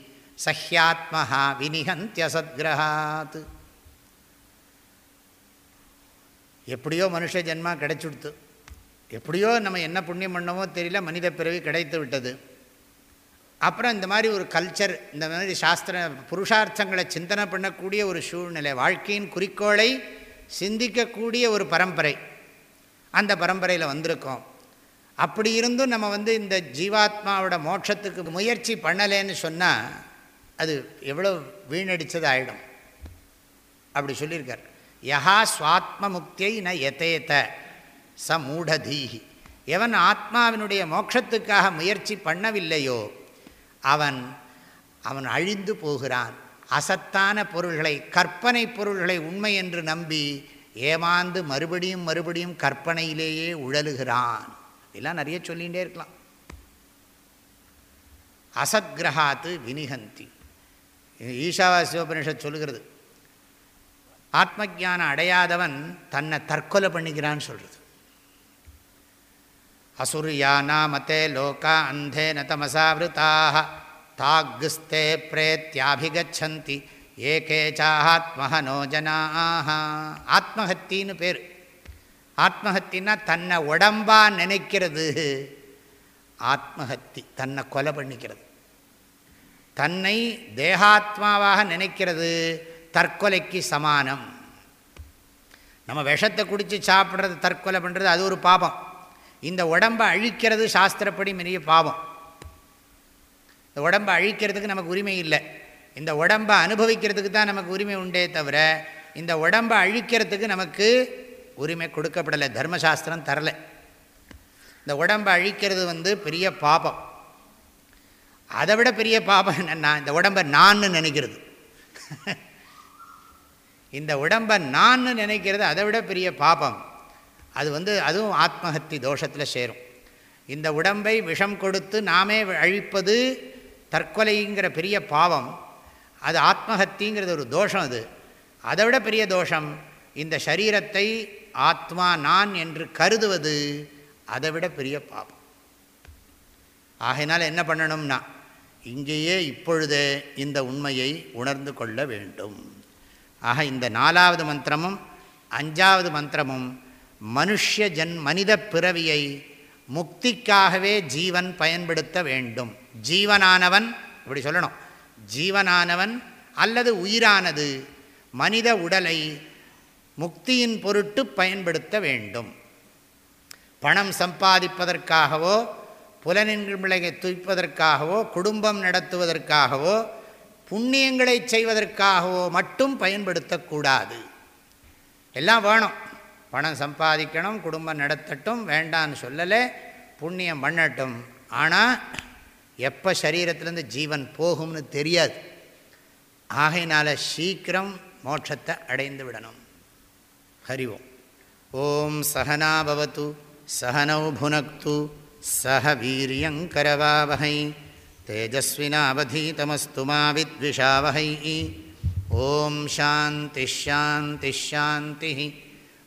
A: சஹ்யாத்மஹா வினிகந்தியசத்கிரகாத் எப்படியோ மனுஷ ஜென்மா கிடைச்சுடுத்து. எப்படியோ நம்ம என்ன புண்ணியம் பண்ணமோ தெரியல மனித பிறவி கிடைத்து விட்டது. அப்புறம் இந்த மாதிரி ஒரு கல்ச்சர் இந்த மாதிரி சாஸ்திர புருஷார்த்தங்களை சிந்தனை பண்ணக்கூடிய ஒரு சூழ்நிலை வாழ்க்கையின் குறிக்கோளை சிந்திக்கக்கூடிய ஒரு பரம்பரை. அந்த பரம்பரையில் வந்திருக்கோம். அப்படி இருந்தும் நம்ம வந்து இந்த ஜீவாத்மாவோட மோட்சத்துக்கு முயற்சி பண்ணலேன்னு சொன்னால் அது எவ்வளோ வீணடித்தது ஆகிடும் அப்படி சொல்லியிருக்கார். யஹா சுவாத்ம முக்தியை ந எதேத்த ச மூடதீகி எவன் ஆத்மாவினுடைய மோட்சத்துக்காக முயற்சி பண்ணவில்லையோ அவன் அவன் அழிந்து போகிறான். அசத்தான பொருள்களை கற்பனை பொருள்களை உண்மை என்று நம்பி ஏமாந்து மறுபடியும் மறுபடியும் கற்பனையிலேயே உழலுகிறான். இதெல்லாம் நிறைய சொல்லிகிட்டே இருக்கலாம். அசத்கிரகாத்து வினிகந்தி. ஈஷாவாசியோபனிஷத் சொல்லுகிறது ஆத்ம ஜானம் அடையாதவன் தன்னை தற்கொலை பண்ணிக்கிறான்னு சொல்கிறது அசுரியானா லோகா அந்தே நதமசாவிருதாக தாகுஸ்தே பிரேத்தியாபிகச்சந்தி ஏகே ஜனாக ஆத்மஹத்தின்னு பேர்। ஆத்மஹத்தின்னா தன்னை உடம்பா நினைக்கிறது ஆத்மஹத்தி தன்னை கொலை பண்ணிக்கிறது தன்னை தேகாத்மாவாக நினைக்கிறது தற்கொலைக்கு சமானம் நம்ம விஷத்தை குடித்து சாப்பிட்றது தற்கொலை பண்ணுறது அது ஒரு பாபம் இந்த உடம்பை அழிக்கிறது சாஸ்திரப்படி பெரிய பாவம். இந்த உடம்பை அழிக்கிறதுக்கு நமக்கு உரிமை இல்லை. இந்த உடம்பை அனுபவிக்கிறதுக்கு தான் நமக்கு உரிமை உண்டே தவிர இந்த உடம்பை அழிக்கிறதுக்கு நமக்கு உரிமை கொடுக்கப்படலை. தர்மசாஸ்திரம் தரலை. இந்த உடம்பை அழிக்கிறது வந்து பெரிய பாபம். அதை விட பெரிய பாபம் என்னென்னா இந்த உடம்பை நான் நினைக்கிறது. இந்த உடம்பை நான் நினைக்கிறது அதை விட பெரிய பாபம். அது வந்து அதுவும் ஆத்மஹத்தி தோஷத்தில் சேரும். இந்த உடம்பை விஷம் கொடுத்து நாமே அழிப்பது தற்கொலைங்கிற பெரிய பாவம். அது ஆத்மஹத்திங்கிறது ஒரு தோஷம் அது. அதை விட பெரிய தோஷம் இந்த சரீரத்தை ஆத்மா நான் என்று கருதுவது அதை விட பெரிய பாவம். ஆகையினால் என்ன பண்ணணும்னா இங்கேயே இப்பொழுதே இந்த உண்மையை உணர்ந்து கொள்ள வேண்டும். ஆக இந்த நாலாவது மந்திரமும் அஞ்சாவது மந்திரமும் மனுஷ ஜன் மனித பிறவியை முக்திக்காகவே ஜீவன் பயன்படுத்த வேண்டும். ஜீவனானவன் இப்படி சொல்லணும். ஜீவனானவன் அல்லது உயிரானது மனித உடலை முக்தியின் பொருட்டு பயன்படுத்த வேண்டும். பணம் சம்பாதிப்பதற்காகவோ புலனின்களை துய்ப்பதற்காகவோ குடும்பம் நடத்துவதற்காகவோ புண்ணியங்களை செய்வதற்காகவோ மட்டும் பயன்படுத்தக்கூடாது. எல்லாம் வேணும். பணம் சம்பாதிக்கணும் குடும்பம் நடத்தட்டும் வேண்டான்னு சொல்லலை புண்ணியம் பண்ணட்டும். ஆனால் எப்போ சரீரத்திலேருந்து ஜீவன் போகும்னு தெரியாது. ஆகையினால் சீக்கிரம் மோட்சத்தை அடைந்து விடணும். ஹரிவோம் ஓம். சகனாபவத்து சகனௌ புனக்து சக வீரியங்கரவாவகை தேஜஸ்வினாவதீதமஸ்து மாவித்விஷாவகை ஓம் சாந்தி ஷாந்தி ஷாந்தி